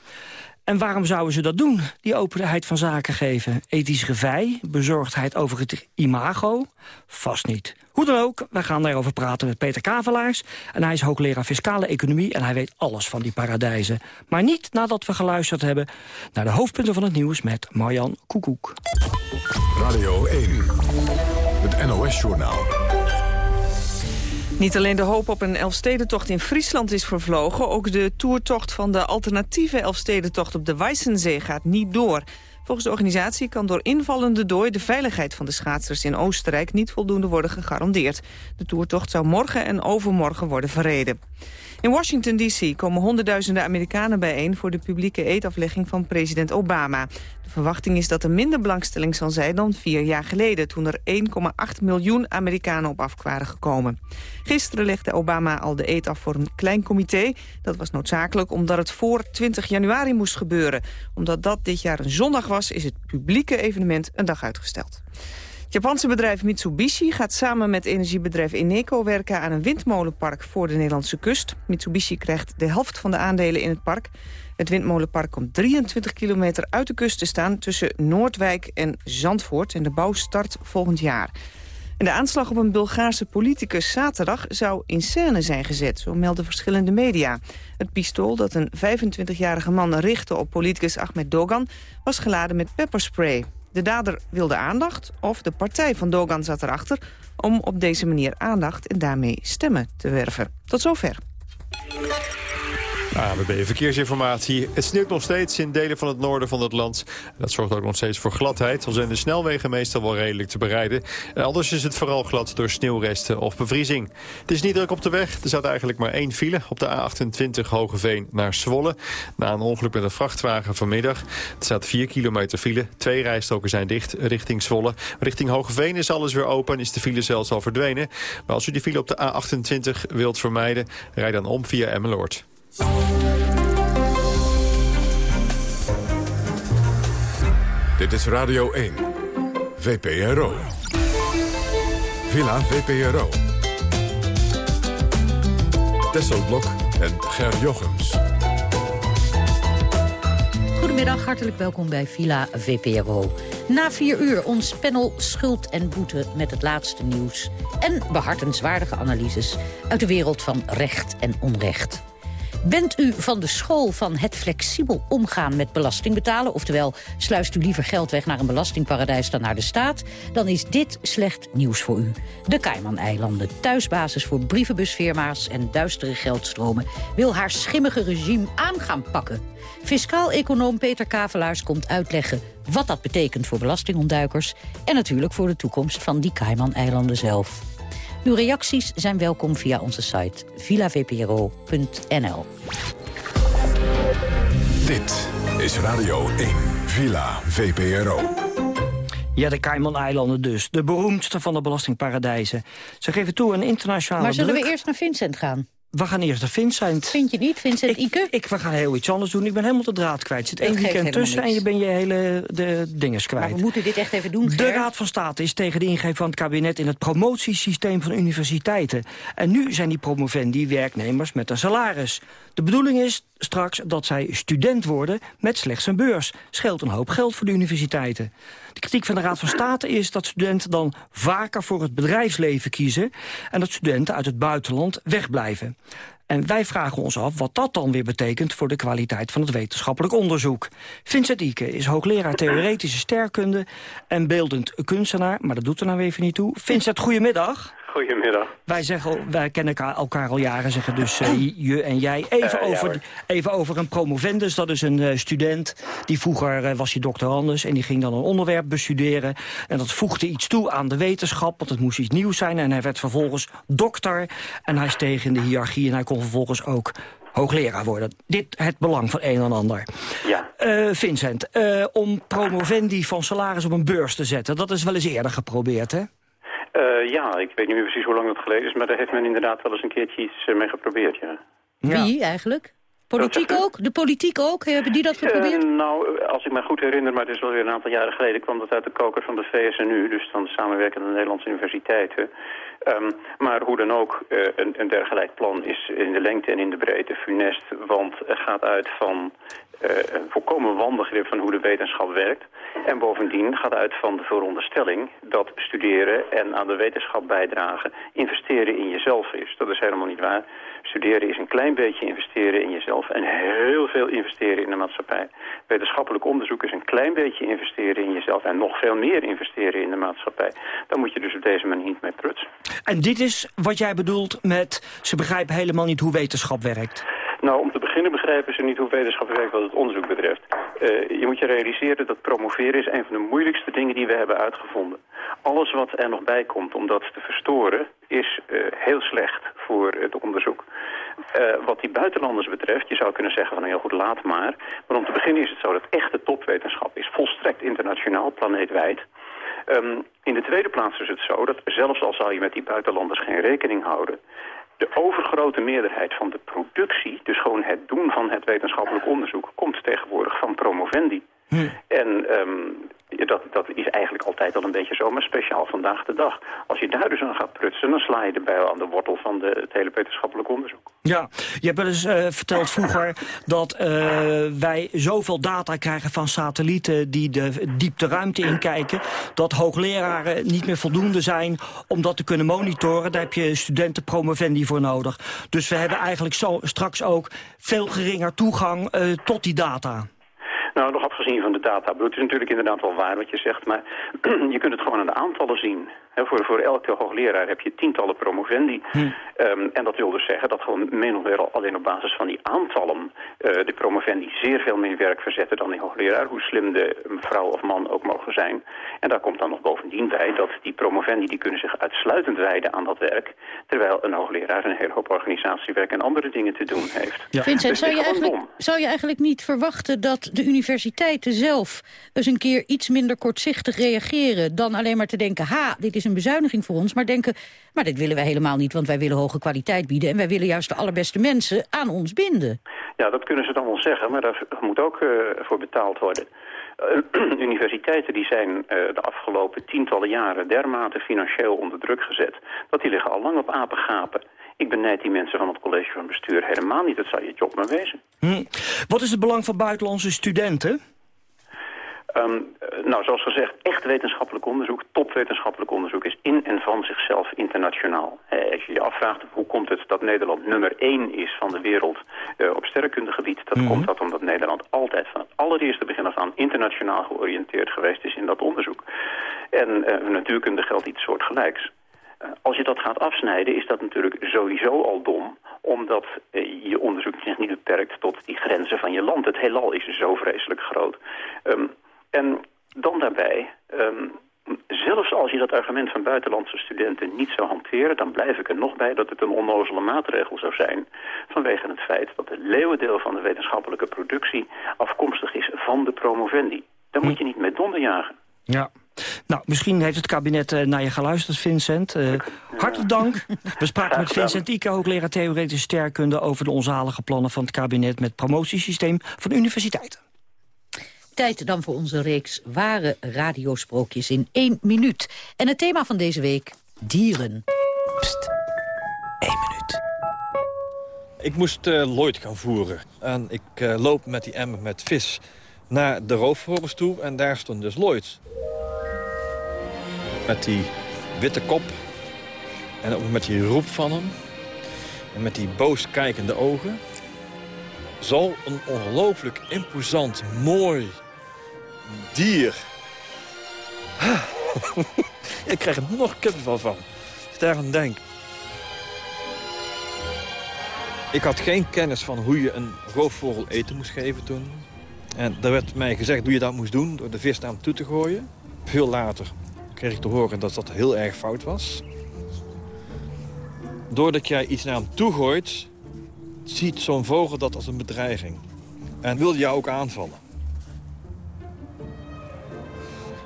En waarom zouden ze dat doen, die openheid van zaken geven? Ethisch gevij? Bezorgdheid over het imago? Vast niet. Hoe dan ook, wij gaan daarover praten met Peter Kavelaars. En hij is hoogleraar fiscale economie en hij weet alles van die paradijzen. Maar niet nadat we geluisterd hebben naar de hoofdpunten van het nieuws met Marjan Koekoek. Radio 1, het NOS-journaal. Niet alleen de hoop op een Elfstedentocht in Friesland is vervlogen... ook de toertocht van de alternatieve Elfstedentocht op de Weissensee gaat niet door. Volgens de organisatie kan door invallende dooi... de veiligheid van de schaatsers in Oostenrijk niet voldoende worden gegarandeerd. De toertocht zou morgen en overmorgen worden verreden. In Washington D.C. komen honderdduizenden Amerikanen bijeen... voor de publieke eetaflegging van president Obama. De verwachting is dat er minder belangstelling zal zijn dan vier jaar geleden... toen er 1,8 miljoen Amerikanen op af waren gekomen. Gisteren legde Obama al de eet af voor een klein comité. Dat was noodzakelijk omdat het voor 20 januari moest gebeuren. Omdat dat dit jaar een zondag was, is het publieke evenement een dag uitgesteld. Japanse bedrijf Mitsubishi gaat samen met energiebedrijf Eneco werken aan een windmolenpark voor de Nederlandse kust. Mitsubishi krijgt de helft van de aandelen in het park. Het windmolenpark komt 23 kilometer uit de kust te staan tussen Noordwijk en Zandvoort. En de bouw start volgend jaar. De aanslag op een Bulgaarse politicus zaterdag zou in scène zijn gezet, zo melden verschillende media. Het pistool dat een 25-jarige man richtte op politicus Ahmed Dogan was geladen met pepperspray. De dader wilde aandacht of de partij van Dogan zat erachter... om op deze manier aandacht en daarmee stemmen te werven. Tot zover. ABB Verkeersinformatie. Het sneeuwt nog steeds in delen van het noorden van het land. Dat zorgt ook nog steeds voor gladheid. Al zijn de snelwegen meestal wel redelijk te bereiden. En anders is het vooral glad door sneeuwresten of bevriezing. Het is niet druk op de weg. Er staat eigenlijk maar één file op de A28 Hogeveen naar Zwolle. Na een ongeluk met een vrachtwagen vanmiddag. Er staat 4 kilometer file. Twee rijstroken zijn dicht richting Zwolle. Richting Hogeveen is alles weer open en is de file zelfs al verdwenen. Maar als u die file op de A28 wilt vermijden, rijd dan om via Emmeloord. Dit is Radio 1, VPRO. Villa VPRO. Tesselblok en Ger Jochems. Goedemiddag, hartelijk welkom bij Villa VPRO. Na vier uur ons panel Schuld en Boete met het laatste nieuws... en behartenswaardige analyses uit de wereld van recht en onrecht. Bent u van de school van het flexibel omgaan met belasting betalen... oftewel sluist u liever geld weg naar een belastingparadijs dan naar de staat... dan is dit slecht nieuws voor u. De Cayman-eilanden, thuisbasis voor brievenbusfirma's en duistere geldstromen... wil haar schimmige regime aan gaan pakken. Fiscaal-econoom Peter Kavelaars komt uitleggen wat dat betekent voor belastingontduikers... en natuurlijk voor de toekomst van die Cayman-eilanden zelf. Uw reacties zijn welkom via onze site villavpro.nl. Dit is Radio 1, Villa VPRO. Ja, de Cayman-eilanden dus. De beroemdste van de belastingparadijzen. Ze geven toe een internationale Maar zullen druk. we eerst naar Vincent gaan? We gaan eerst naar Vincent. Vind je niet, Vincent Ike? Ik, we gaan heel iets anders doen. Ik ben helemaal de draad kwijt. Zit één weekend tussen en je bent je hele de dinges kwijt. Maar we moeten dit echt even doen, De Ger. Raad van State is tegen de ingreep van het kabinet... in het promotiesysteem van universiteiten. En nu zijn die promovendi werknemers met een salaris. De bedoeling is straks dat zij student worden met slechts een beurs. Scheelt een hoop geld voor de universiteiten. De kritiek van de Raad van State is dat studenten dan vaker voor het bedrijfsleven kiezen... en dat studenten uit het buitenland wegblijven. En wij vragen ons af wat dat dan weer betekent... voor de kwaliteit van het wetenschappelijk onderzoek. Vincent Ike is hoogleraar theoretische sterkunde... en beeldend kunstenaar, maar dat doet er nou even niet toe. Vincent, goedemiddag. Goedemiddag. Wij, zeggen, wij kennen elkaar, elkaar al jaren, zeggen dus eh, je en jij. Even, Eh, over, even over een promovendus. Dat is een eh, student die vroeger was hij doctorandus... en die ging dan een onderwerp bestuderen. En dat voegde iets toe aan de wetenschap, want het moest iets nieuws zijn. En hij werd vervolgens dokter. En hij steeg in de hiërarchie en hij kon vervolgens ook hoogleraar worden. Dit het belang van een en ander. Ja. Vincent, om promovendi van salaris op een beurs te zetten... dat is wel eens eerder geprobeerd, hè? Eh, ja, ik weet niet meer precies hoe lang dat geleden is, maar daar heeft men inderdaad wel eens een keertje iets eh, mee geprobeerd, ja. Wie eigenlijk? Politiek ook? De politiek ook? Hebben die dat geprobeerd? Eh, nou, als ik me goed herinner, maar het is wel weer een aantal jaren geleden... kwam dat uit de koker van de VSNU, dus van de samenwerkende Nederlandse universiteiten. Ehm, maar hoe dan ook, eh, een, een dergelijk plan is in de lengte en in de breedte funest... want het gaat uit van een volkomen wanbegrip van hoe de wetenschap werkt... En bovendien gaat uit van de veronderstelling dat studeren en aan de wetenschap bijdragen investeren in jezelf is. Dat is helemaal niet waar. Studeren is een klein beetje investeren in jezelf en heel veel investeren in de maatschappij. Wetenschappelijk onderzoek is een klein beetje investeren in jezelf en nog veel meer investeren in de maatschappij. Daar moet je dus op deze manier niet mee prutsen. En dit is wat jij bedoelt met... ze begrijpen helemaal niet hoe wetenschap werkt. Nou, om te beginnen begrijpen ze niet hoe wetenschap werkt wat het onderzoek betreft. Eh, je moet je realiseren dat promoveren is een van de moeilijkste dingen die we hebben uitgevonden. Alles wat er nog bij komt om dat te verstoren is eh, heel slecht voor het onderzoek. Eh, wat die buitenlanders betreft, je zou kunnen zeggen van heel goed, laat maar. Maar om te beginnen is het zo dat echte topwetenschap is volstrekt internationaal, planeetwijd. Ehm, in de tweede plaats is het zo dat zelfs al zou je met die buitenlanders geen rekening houden... de overgrote meerderheid van de productie, dus gewoon het doen van het wetenschappelijk onderzoek... komt tegenwoordig van promovendi. En ehm, ja, dat, dat is eigenlijk altijd al een beetje zo, maar speciaal vandaag de dag. Als je daar dus aan gaat prutsen, dan sla je de aan de wortel van de, het hele wetenschappelijk onderzoek. Ja, je hebt wel eens eh, verteld vroeger dat eh, wij zoveel data krijgen van satellieten die de diepte ruimte inkijken, dat hoogleraren niet meer voldoende zijn om dat te kunnen monitoren. Daar heb je studenten promovendi voor nodig. Dus we hebben eigenlijk zo, straks ook veel geringer toegang eh, tot die data. Nou, nog afgezien van de data. Het is natuurlijk inderdaad wel waar wat je zegt, maar *clears throat* je kunt het gewoon aan de aantallen zien. Voor, voor elke hoogleraar heb je tientallen promovendi. Ehm, en dat wil dus zeggen dat gewoon min of meer al alleen op basis van die aantallen eh, de promovendi zeer veel meer werk verzetten dan die hoogleraar, hoe slim de vrouw of man ook mogen zijn. En daar komt dan nog bovendien bij dat die promovendi die kunnen zich uitsluitend wijden aan dat werk, terwijl een hoogleraar een hele hoop organisatiewerk en andere dingen te doen heeft. Vincent, Dus zou je, eigenlijk, zou je eigenlijk niet verwachten dat de universiteiten zelf eens een keer iets minder kortzichtig reageren dan alleen maar te denken, ha, dit is een bezuiniging voor ons, maar denken, maar dit willen wij helemaal niet, want wij willen hoge kwaliteit bieden en wij willen juist de allerbeste mensen aan ons binden. Ja, dat kunnen ze dan wel zeggen, maar daar moet ook eh, voor betaald worden. Eh, *clears throat* universiteiten die zijn eh, de afgelopen tientallen jaren dermate financieel onder druk gezet... dat die liggen al lang op apengapen. Ik benijd die mensen van het college van bestuur helemaal niet. Dat zou je job maar wezen. Hm. Wat is het belang van buitenlandse studenten? Ehm, eh, nou, zoals gezegd, echt wetenschappelijk onderzoek, topwetenschappelijk onderzoek is in en van zichzelf internationaal. Eh, als je je afvraagt hoe komt het dat Nederland nummer één is van de wereld eh, op sterrenkundegebied, dan komt dat omdat Nederland altijd van het allereerste begin af aan internationaal georiënteerd geweest is in dat onderzoek. En eh, natuurkunde geldt iets soortgelijks. Eh, als je dat gaat afsnijden, is dat natuurlijk sowieso al dom. Omdat je onderzoek zich niet beperkt tot die grenzen van je land. Het heelal is zo vreselijk groot. Ehm, en dan daarbij, ehm, zelfs als je dat argument van buitenlandse studenten niet zou hanteren... dan blijf ik er nog bij dat het een onnozele maatregel zou zijn... vanwege het feit dat het leeuwendeel van de wetenschappelijke productie... afkomstig is van de promovendi. Daar moet je niet mee donderjagen. Ja. Nou, misschien heeft het kabinet eh, naar je geluisterd, Vincent. Eh, hartelijk dank. We spraken met Vincent Ike, hoogleraar theoretische sterkunde... over de onzalige plannen van het kabinet met promotiesysteem van universiteiten. Tijd dan voor onze reeks ware radiosprookjes in één minuut. En het thema van deze week, dieren. Ik moest eh, Lloyd gaan voeren. En ik eh, loop met die emmer met vis naar de roofvogels toe. En daar stond dus Lloyd. Met die witte kop. En ook met die roep van hem. En met die boos kijkende ogen. Zo een ongelooflijk imposant, mooi dier. *laughs* ik krijg er nog kippenvel van. ik daaraan denk. Ik had geen kennis van hoe je een roofvogel eten moest geven toen. En daar werd mij gezegd hoe je dat moest doen, door de vis naar hem toe te gooien. Veel later kreeg ik te horen dat dat heel erg fout was. Doordat jij iets naar hem toe gooit, ziet zo'n vogel dat als een bedreiging. En wil jou ook aanvallen.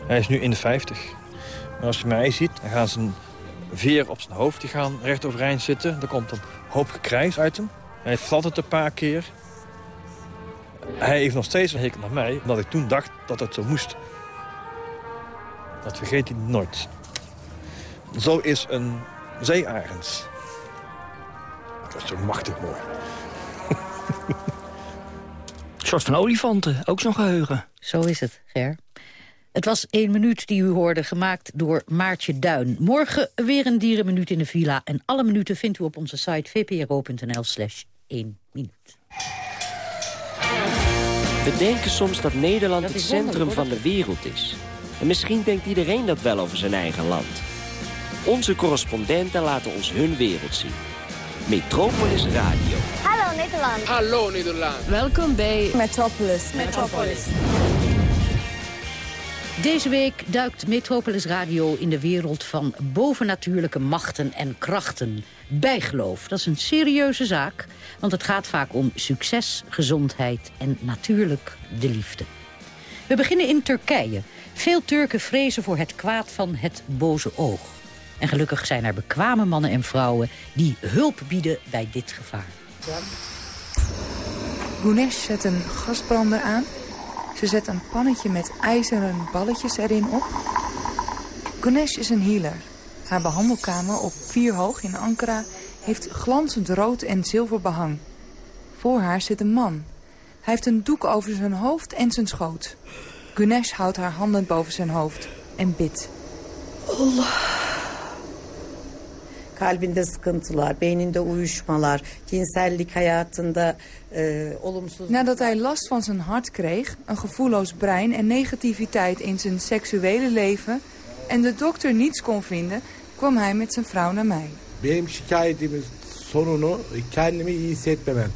Hij is nu in de 50. Maar als je mij ziet, dan gaan zijn veer op zijn hoofd die gaan recht overeind zitten. Er komt een hoop gekrijs uit hem. Hij valt het een paar keer. Hij heeft nog steeds een hekel naar mij, omdat ik toen dacht dat het zo moest. Dat vergeet hij nooit. Zo is een zeearends. Dat is zo machtig mooi. Een soort van olifanten, ook zo'n geheugen. Zo is het, Ger. Het was één minuut die u hoorde, gemaakt door Maartje Duin. Morgen weer een dierenminuut in de villa. En alle minuten vindt u op onze site vpro.nl slash 1 minuut. We denken soms dat Nederland Dat het centrum van de wereld is. En misschien denkt iedereen dat wel over zijn eigen land. Onze correspondenten laten ons hun wereld zien. Metropolis Radio. Hallo Nederland. Hallo Nederland. Welkom bij Metropolis. Metropolis. Deze week duikt Metropolis Radio in de wereld van bovennatuurlijke machten en krachten. Bijgeloof, dat is een serieuze zaak, want het gaat vaak om succes, gezondheid en natuurlijk de liefde. We beginnen in Turkije. Veel Turken vrezen voor het kwaad van het boze oog. En gelukkig zijn er bekwame mannen en vrouwen die hulp bieden bij dit gevaar. Gunesh zet een gasbrander aan. Ze zet een pannetje met ijzeren balletjes erin op. Gunesh is een healer. Haar behandelkamer op vier hoog in Ankara heeft glanzend rood en zilver behang. Voor haar zit een man. Hij heeft een doek over zijn hoofd en zijn schoot. Gunesh houdt haar handen boven zijn hoofd en bidt. Kalbinde sıkıntılar, beyninde uyuşmalar, cinsellik hayatında e, olumsuz... Nadat hij last van zijn hart kreeg, een gevoelloos brein en negativiteit in zijn seksuele leven... en de dokter niets kon vinden, kwam hij met zijn vrouw naar mij. Benim şikayetimin sorunu kendimi iyi hissetmemem.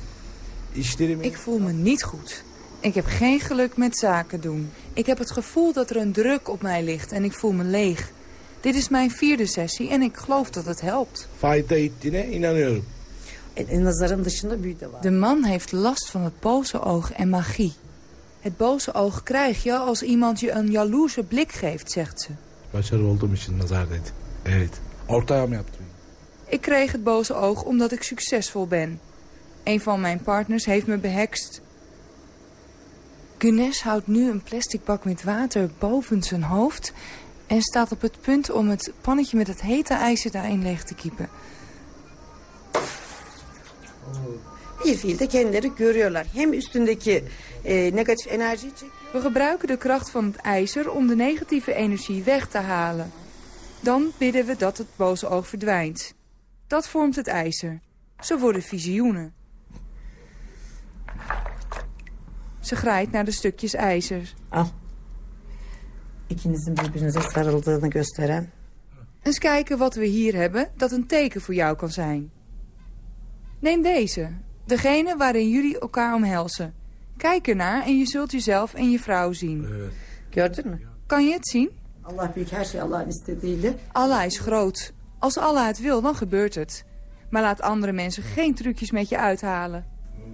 İşlerimi... Ik voel me niet goed. Ik heb geen geluk met zaken doen. Ik heb het gevoel dat er een druk op mij ligt en ik voel me leeg. Dit is mijn vierde sessie en ik geloof dat het helpt. fayda ettiğine inanıyorum. Nazarın dışında büyü de var. De man heeft last van het boze oog en magie. Het boze oog krijg je als iemand je een jaloerse blik geeft, zegt ze. Başarılı olduğum için nazar dedi. Evet. Ortağım yaptı. Ik kreeg het boze oog omdat ik succesvol ben. Een van mijn partners heeft me behekst. Gunes houdt nu een plastic bak met water boven zijn hoofd... en staat op het punt om het pannetje met het hete ijzer daarin leeg te kiepen. Bir fiilde kendileri görüyorlar. Hem üstündeki e, negatif enerjiyi çekiyor. We gebruiken de kracht van het ijzer om de negatieve energie weg te halen. Dan bidden we dat het boze oog verdwijnt. Dat vormt het ijzer. Ze worden visioenen. Ze grijpt naar de stukjes ijzer. Al. İkinizin birbirinize sarıldığını gösteren. Eens kijken wat we hier hebben dat een teken voor jou kan zijn. Neem deze. Degene waarin jullie elkaar omhelzen. Kijk ernaar en je zult jezelf en je vrouw zien. Gördün mü? Kan je het zien? Allah büyük her şey Allah'ın istediğiyle. Allah is groot. Als Allah het wil, dan gebeurt het. Maar laat andere mensen geen trucjes met je uithalen.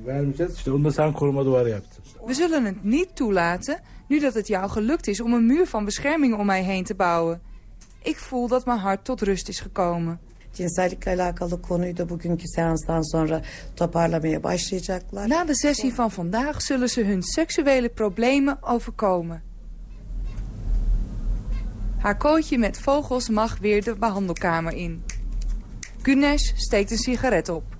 Vermeyeceğiz. İşte onu da sen koruma duvarı yaptın. We zullen het niet toelaten, nu dat het jou gelukt is om een muur van bescherming om mij heen te bouwen. Ik voel dat mijn hart tot rust is gekomen. Cinsellikle alakalı konuyu da bugünkü seanstan sonra toparlamaya başlayacaklar. Na de sessie van vandaag zullen ze hun seksuele problemen overkomen. Haar kootje met vogels mag weer de behandelkamer in. Güneş steekt een sigaret op.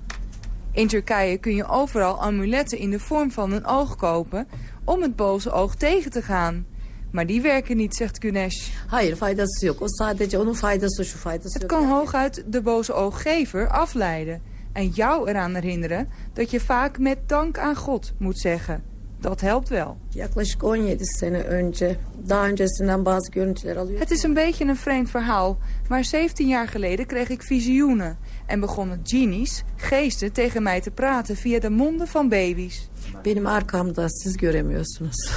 In Turkije kun je overal amuletten in de vorm van een oog kopen... om het boze oog tegen te gaan. Maar die werken niet, zegt Güneş. Hayır faydası yok. O sadece onun faydası şu faydası Het kan hooguit de boze ooggever afleiden... en jou eraan herinneren dat je vaak met dank aan God moet zeggen. Dat helpt wel. Yaklaşık 17 sene önce daha öncesinden bazı görüntüler alıyor. Het is een beetje een vreemd verhaal, maar 17 jaar geleden kreeg ik visioenen. En begonnen genies, geesten, tegen mij te praten via de monden van baby's. Benim arkamda siz göremiyorsunuz.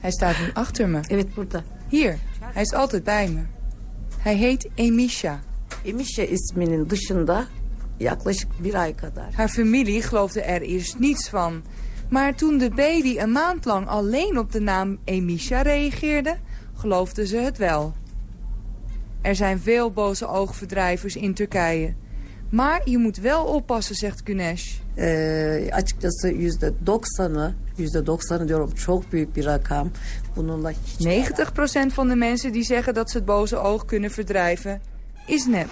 Hij staat nu achter me. Evet burada. Hier, hij is altijd bij me. Hij heet Emisha. Emisha isminin dışında yaklaşık bir ay kadar. Haar familie geloofde er eerst niets van. Maar toen de baby een maand lang alleen op de naam Emisha reageerde, geloofden ze het wel. Er zijn veel boze oogverdrijvers in Turkije. Maar je moet wel oppassen, zegt Güneş. Ee, açıkçası yüzde doksanı, yüzde doksanı diyorum çok büyük bir rakam. Bununla hiç 90% van de mensen die zeggen dat ze het boze oog kunnen verdrijven, is nep.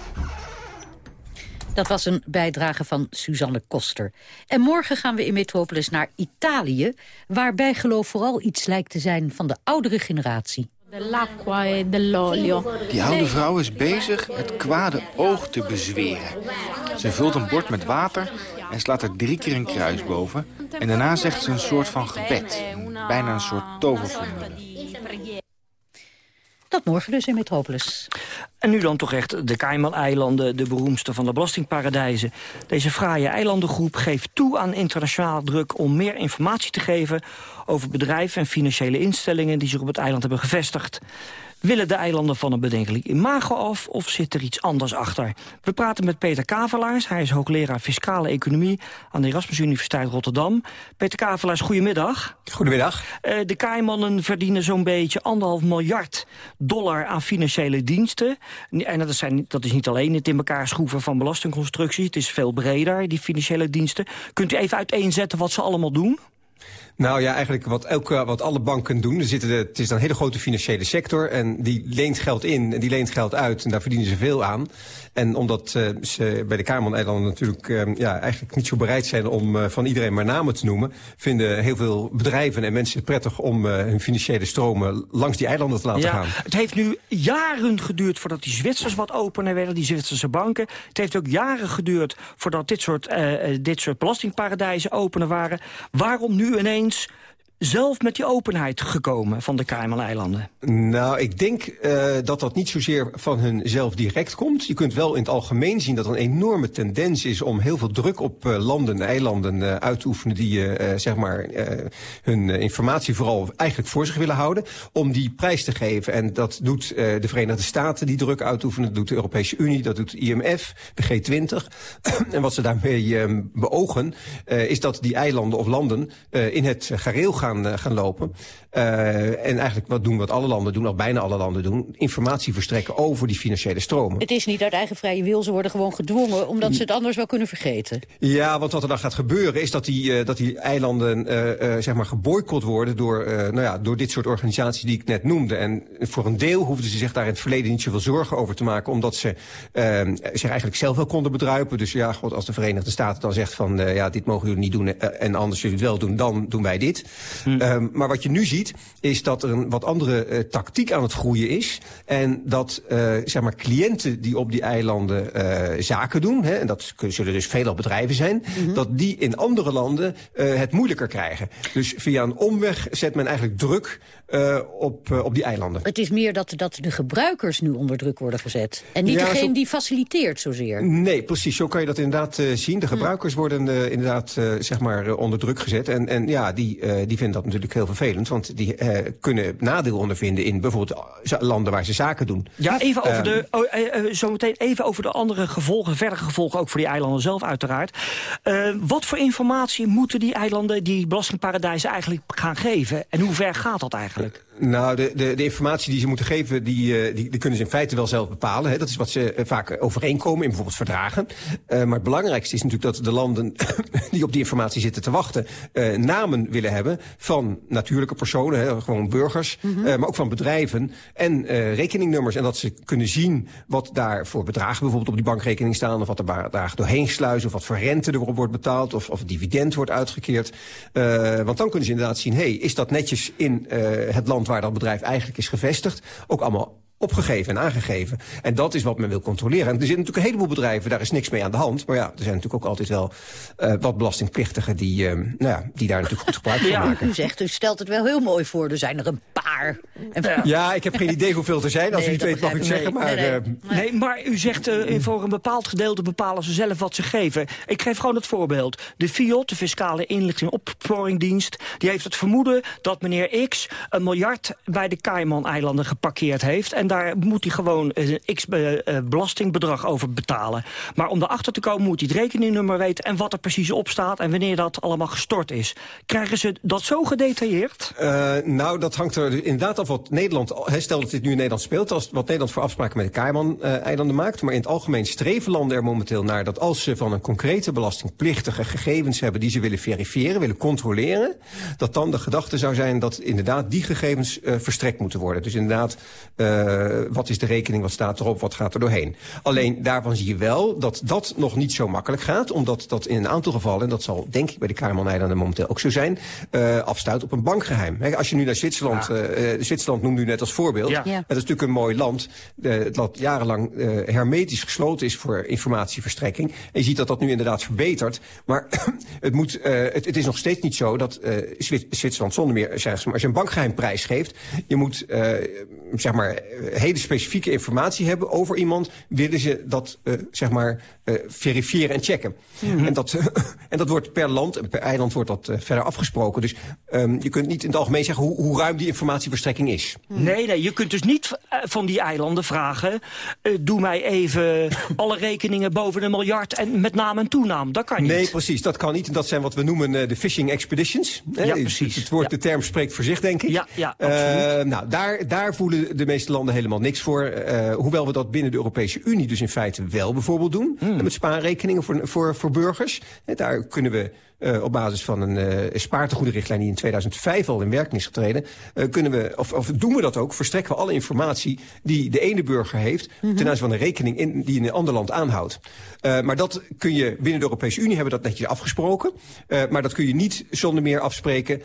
Dat was een bijdrage van Suzanne Koster. En morgen gaan we in Metropolis naar Italië... waar bijgeloof vooral iets lijkt te zijn van de oudere generatie. E. Die oude vrouw is bezig het kwade oog te bezweren. Ze vult een bord met water en slaat er drie keer een kruis boven. En daarna zegt ze een soort van gebed. Bijna een soort toverformule. Dat morgen dus in Metropolis. En nu dan toch echt de Cayman-eilanden, de beroemdste van de belastingparadijzen. Deze fraaie eilandengroep geeft toe aan internationale druk om meer informatie te geven over bedrijven en financiële instellingen die zich op het eiland hebben gevestigd. Willen de eilanden van een bedenkelijk imago af of zit er iets anders achter? We praten met Peter Kavelaars. Hij is hoogleraar fiscale economie aan de Erasmus Universiteit Rotterdam. Peter Kavelaars, goedemiddag. Goedemiddag. Uh, de Caymannen verdienen zo'n beetje anderhalf miljard dollar aan financiële diensten. En dat, zijn, dat is niet alleen het in elkaar schroeven van belastingconstructies. Het is veel breder, die financiële diensten. Kunt u even uiteenzetten wat ze allemaal doen? Nou ja, eigenlijk wat, elke, wat alle banken doen. Er zitten de, het is een hele grote financiële sector en die leent geld in en die leent geld uit. En daar verdienen ze veel aan. En omdat uh, ze bij de Cayman-eilanden natuurlijk uh, ja, eigenlijk niet zo bereid zijn om uh, van iedereen maar namen te noemen... vinden heel veel bedrijven en mensen het prettig om hun financiële stromen langs die eilanden te laten ja, gaan. Het heeft nu jaren geduurd voordat die Zwitsers wat opener werden, die Zwitserse banken. Het heeft ook jaren geduurd voordat dit soort, dit soort belastingparadijzen opener waren. Waarom nu ineens opeens zelf met die openheid gekomen van de Cayman-eilanden? Nou, ik denk uh, dat dat niet zozeer van hun zelf direct komt. Je kunt wel in het algemeen zien dat er een enorme tendens is... om heel veel druk op uh, landen en eilanden uh, uit te oefenen... die zeg maar, hun informatie vooral eigenlijk voor zich willen houden... om die prijs te geven. En dat doet de Verenigde Staten die druk uitoefenen. Dat doet de Europese Unie, dat doet IMF, de G20. *clears throat* en wat ze daarmee beogen... is dat die eilanden of landen in het gareel gaan gaan, gaan lopen. Uh, en eigenlijk wat doen wat alle landen doen, of bijna alle landen doen... informatie verstrekken over die financiële stromen. Het is niet uit eigen vrije wil, ze worden gewoon gedwongen... omdat ze het anders wel kunnen vergeten. Ja, want wat er dan gaat gebeuren is dat die, uh, dat die eilanden zeg maar geboycott worden... Door, nou ja, door dit soort organisaties die ik net noemde. En voor een deel hoefden ze zich daar in het verleden niet zoveel zorgen over te maken... omdat ze zich eigenlijk zelf wel konden bedruipen. Dus ja, God, als de Verenigde Staten dan zegt van... ja, dit mogen jullie niet doen en anders jullie het wel doen, dan doen wij dit. Hm. Um, maar wat je nu ziet, is dat er een wat andere uh, tactiek aan het groeien is. En dat uh, zeg maar cliënten die op die eilanden uh, zaken doen... Hè, en dat zullen dus veelal bedrijven zijn... Mm -hmm. dat die in andere landen het moeilijker krijgen. Dus via een omweg zet men eigenlijk druk op, op die eilanden. Het is meer dat, dat de gebruikers nu onder druk worden gezet. En niet ja, degene zo... die faciliteert zozeer. Nee, precies. Zo kan je dat inderdaad zien. De gebruikers hm. worden inderdaad zeg maar, onder druk gezet. En, en ja, die, die vinden dat natuurlijk heel vervelend. Want die uh, kunnen nadeel ondervinden in bijvoorbeeld landen waar ze zaken doen. Ja, even over de, oh, uh, uh, zometeen even over de andere gevolgen, verdere gevolgen ook voor die eilanden zelf uiteraard. wat voor informatie moeten die eilanden, die belastingparadijzen eigenlijk gaan geven? En hoe ver gaat dat eigenlijk? eigenlijk. Nou, de, de, de informatie die ze moeten geven, die, die, die kunnen ze in feite wel zelf bepalen. Hè. Dat is wat ze vaak overeenkomen in bijvoorbeeld verdragen. maar het belangrijkste is natuurlijk dat de landen *coughs* die op die informatie zitten te wachten... namen willen hebben van natuurlijke personen, hè, gewoon burgers, mm -hmm. uh, maar ook van bedrijven en rekeningnummers. En dat ze kunnen zien wat daar voor bedragen bijvoorbeeld op die bankrekening staan, of wat er bedragen doorheen sluizen, of wat voor rente erop wordt betaald, of, of dividend wordt uitgekeerd. Want dan kunnen ze inderdaad zien, hey, is dat netjes in het land waar dat bedrijf eigenlijk is gevestigd, ook allemaal opgegeven en aangegeven. En dat is wat men wil controleren. En er zitten natuurlijk een heleboel bedrijven, daar is niks mee aan de hand. Maar ja, er zijn natuurlijk ook altijd wel uh, wat belastingplichtigen... Die, uh, nou ja, die daar natuurlijk goed gebruik van ja, maken. U zegt, u stelt het wel heel mooi voor. Er zijn er een paar. Ja, ja ik heb geen idee hoeveel er zijn. Als Nee, u het weet mag u het begrijp zeggen. ik. Maar, Nee, eh, Nee, maar u zegt eh, voor een bepaald gedeelte bepalen ze zelf wat ze geven. Ik geef gewoon het voorbeeld. De FIOD, de Fiscale Inlichting Opsporingdienst... die heeft het vermoeden dat meneer X een miljard bij de Cayman-eilanden geparkeerd heeft. En daar moet hij gewoon een X be- eh, belastingbedrag over betalen. Maar om erachter te komen moet hij het rekeningnummer weten... en wat er precies op staat en wanneer dat allemaal gestort is. Krijgen ze dat zo gedetailleerd? Eh, nou, dat hangt er inderdaad af wat Nederland... Stel dat dit nu in Nederland speelt, als wat Nederland voor afspraken met de Cayman-eilanden maakt. Maar in het algemeen streven landen er momenteel naar dat als ze van een concrete belastingplichtige gegevens hebben die ze willen verifiëren, willen controleren, dat dan de gedachte zou zijn dat inderdaad die gegevens eh, verstrekt moeten worden. Dus inderdaad, eh, wat is de rekening, wat staat erop, wat gaat er doorheen. Alleen daarvan zie je wel dat dat nog niet zo makkelijk gaat, omdat dat in een aantal gevallen, en dat zal denk ik bij de Cayman-eilanden momenteel ook zo zijn, eh, afstuit op een bankgeheim. Hè, als je nu naar Zwitserland, eh, eh, Zwitserland noemde u net als voorbeeld, Ja. Ja. dat is natuurlijk een mooi land, eh, het land jarenlang eh, hermetisch gesloten is voor informatieverstrekking. En je ziet dat dat nu inderdaad verbetert, maar *clears throat* het, moet, eh, het, het is nog steeds niet zo dat eh, Zwit- Zwitserland zonder meer, zeg maar, als je een bankgeheim prijsgeeft, je moet eh, zeg maar, hele specifieke informatie hebben over iemand, willen ze dat eh, zeg maar, eh, verifiëren en checken. en, dat, *laughs* en dat wordt per land en per eiland wordt dat eh, verder afgesproken. Dus ehm, je kunt niet in het algemeen zeggen hoe, hoe ruim die informatieverstrekking is. Nee, nee, je kunt dus niet van die eilanden vragen... eh, doe mij even *laughs* alle rekeningen boven een miljard en met naam en toenaam. Dat kan niet. Nee, precies. Dat kan niet. En dat zijn wat we noemen eh, de fishing expeditions. Ja, precies. Het, woord, de term spreekt voor zich, denk ik. Ja, ja, Eh, absoluut. nou, daar, daar voelen de meeste landen helemaal niks voor. Eh, hoewel we dat binnen de Europese Unie dus in feite wel bijvoorbeeld doen. Hmm. Met spaarrekeningen voor, voor, voor burgers. Daar kunnen we eh, op basis van een eh spaartegoedenrichtlijn die in 2005 al in werking is getreden, eh, kunnen we, of, of doen we dat ook, verstrekken we alle informatie die de ene burger heeft Mhm. ten aanzien van een rekening in, die in een ander land aanhoudt. Maar dat kun je binnen de Europese Unie hebben we dat netjes afgesproken. Maar dat kun je niet zonder meer afspreken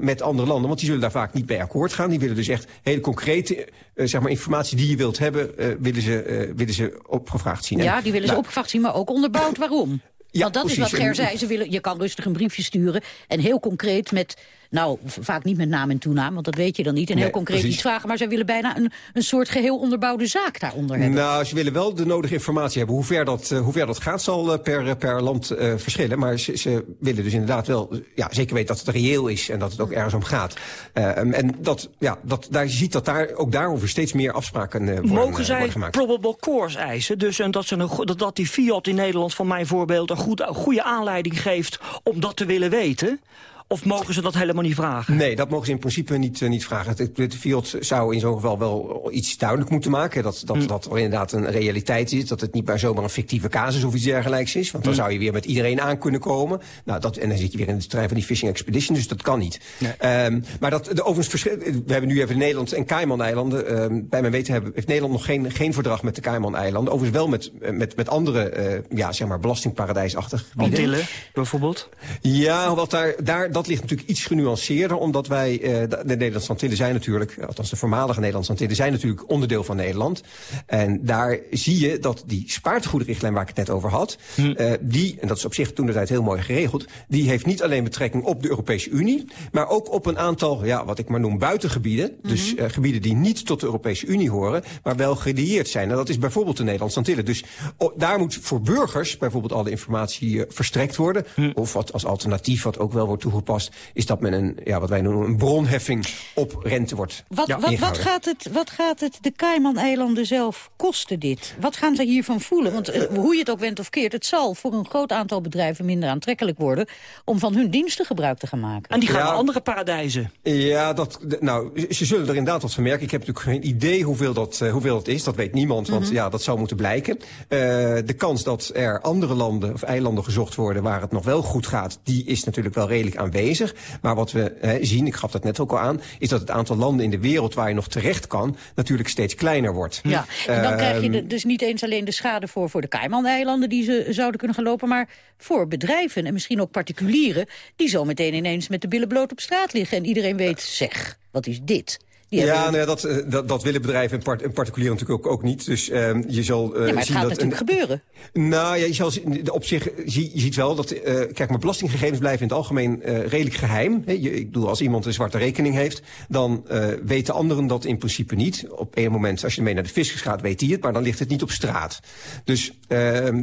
met andere landen. Want die zullen daar vaak niet bij akkoord gaan. Die willen dus echt hele concrete zeg maar informatie die je wilt hebben, willen, ze, willen ze opgevraagd zien. En, Ja, die willen ze nou, opgevraagd zien, maar ook onderbouwd waarom. Ja, Want dat is wat Ger zei. Ze willen, je kan rustig een briefje sturen en heel concreet met... Nou, vaak niet met naam en toenaam, want dat weet je dan niet. En heel concreet precies. iets vragen, maar zij willen bijna een, een soort geheel onderbouwde zaak daaronder hebben. Nou, ze willen wel de nodige informatie hebben. Hoe ver dat, eh, hoe ver dat gaat zal eh, per, per land eh, verschillen. Maar ze, ze willen dus inderdaad wel eh, ja, zeker weten dat het reëel is en dat het ook ergens om gaat. Eh, en dat, ja, dat, daar, je ziet dat daar, ook daarover steeds meer afspraken eh, worden, eh, Mogen zij worden gemaakt. probable cause eisen? Dus en dat, ze een, dat, dat die Fiat in Nederland, van mijn voorbeeld... een goed, een goede aanleiding geeft om dat te willen weten? Of mogen ze dat helemaal niet vragen? Nee, dat mogen ze in principe niet, eh, niet vragen. Het, het Fiat zou in zo'n geval wel iets duidelijk moeten maken. Dat, dat, dat er inderdaad een realiteit is. Dat het niet maar zomaar een fictieve casus of iets dergelijks is. Want dan zou je weer met iedereen aan kunnen komen. Nou, dat, en dan zit je weer in de trein van die fishing expedition. Dus dat kan niet. Ehm, maar dat, de, overigens, verschil- we hebben nu even Nederland en Cayman-eilanden. Ehm, bij mijn weten hebben, heeft Nederland nog geen, geen verdrag met de Cayman-eilanden. Overigens wel met, eh, met, met andere, eh, ja, zeg maar, belastingparadijsachtige gebieden. Antillen, bijvoorbeeld? Ja, wat daar, daar, dat ligt natuurlijk iets genuanceerder. Omdat wij, eh, de, de Nederlandse Antillen zijn natuurlijk... althans de voormalige Nederlandse Antillen zijn natuurlijk onderdeel van Nederland. En daar zie je dat die spaartegoedenrichtlijn waar ik het net over had... eh, die, en dat is op zich toen de tijd heel mooi geregeld... die heeft niet alleen betrekking op de Europese Unie... maar ook op een aantal, ja, wat ik maar noem, buitengebieden. Dus eh, gebieden die niet tot de Europese Unie horen... maar wel gelieerd zijn. En dat is bijvoorbeeld de Nederlandse Antillen. Dus daar moet voor burgers bijvoorbeeld alle informatie eh, verstrekt worden. Of wat als alternatief, wat ook wel wordt toegepast... is dat men een, ja, wat wij noemen een bronheffing op rente wordt Wat, ja, wat, wat, gaat het, wat gaat het de Cayman-eilanden zelf kosten dit? Wat gaan ze hiervan voelen? Want eh, hoe je het ook went of keert, het zal voor een groot aantal bedrijven minder aantrekkelijk worden... om van hun diensten gebruik te gaan maken. En die gaan Ja. naar andere paradijzen. Ja, dat, nou, ze zullen er inderdaad wat van merken. Ik heb natuurlijk geen idee hoeveel dat, eh, hoeveel dat is. Dat weet niemand, want Mhm. ja, dat zou moeten blijken. Eh, de kans dat er andere landen of eilanden gezocht worden... waar het nog wel goed gaat, die is natuurlijk wel redelijk aanwezig. Maar wat we eh, zien, ik gaf dat net ook al aan... is dat het aantal landen in de wereld waar je nog terecht kan... natuurlijk steeds kleiner wordt. Ja, en dan krijg je Ehm, de- dus niet eens alleen de schade voor, voor de Cayman-eilanden... die ze zouden kunnen gaan lopen, maar voor bedrijven en misschien ook particulieren... die zo meteen ineens met de billen bloot op straat liggen. En iedereen weet, zeg, wat is dit? Ja, nou ja dat, eh, dat, dat willen bedrijven en, part, en particulieren natuurlijk ook, ook niet. Dus uh, je zal uh, ja, maar het zien gaat dat natuurlijk gebeuren. Nou ja, je zal op zich zie, je ziet wel dat. Uh, kijk, maar belastinggegevens blijven in het algemeen redelijk geheim. He, je, ik bedoel, als iemand een zwarte rekening heeft, dan weten anderen dat in principe niet. Op een moment, als je mee naar de fiscus gaat, weet hij het, maar dan ligt het niet op straat. Dus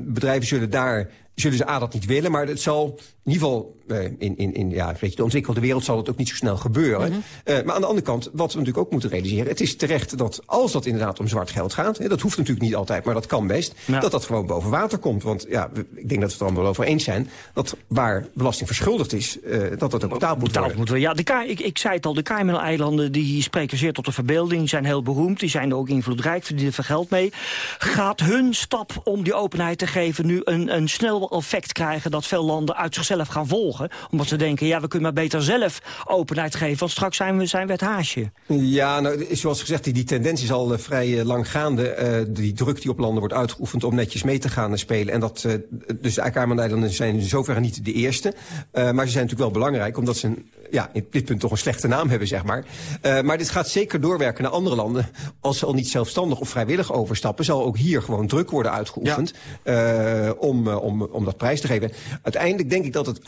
bedrijven zullen daar zullen ze A dat niet willen, maar het zal in ieder geval uh, in, in, in ja, weet je, de ontwikkelde wereld zal het ook niet zo snel gebeuren. Mm -hmm. uh, maar aan de andere kant, wat we natuurlijk ook moeten realiseren... het is terecht dat als dat inderdaad om zwart geld gaat... Hè, dat hoeft natuurlijk niet altijd, maar dat kan best... Ja. dat dat gewoon boven water komt. Want ja, ik denk dat we het er allemaal over eens zijn... dat waar belasting verschuldigd is, uh, dat dat ook betaald moet worden. Moeten we. Ja, de Ka ik, ik zei het al, de Cayman-eilanden die spreken zeer tot de verbeelding... zijn heel beroemd, die zijn ook invloedrijk, verdienen veel geld mee. Gaat hun stap om die openheid te geven nu een, een snel effect krijgen... dat veel landen uit zichzelf gaan volgen? Omdat ze denken, ja, we kunnen maar beter zelf openheid geven... want straks zijn we, zijn we het haasje. Ja, nou, zoals gezegd, die, die tendens is al uh, vrij uh, lang gaande. Uh, die druk die op landen wordt uitgeoefend om netjes mee te gaan spelen. En dat, dus de Cayman-eilanden zijn in zoverre niet de eerste. maar ze zijn natuurlijk wel belangrijk, omdat ze een, ja, in dit punt toch een slechte naam hebben, zeg maar. maar dit gaat zeker doorwerken naar andere landen. Als ze al niet zelfstandig of vrijwillig overstappen... zal ook hier gewoon druk worden uitgeoefend ja. om, om, om dat prijs te geven. Uiteindelijk denk ik dat het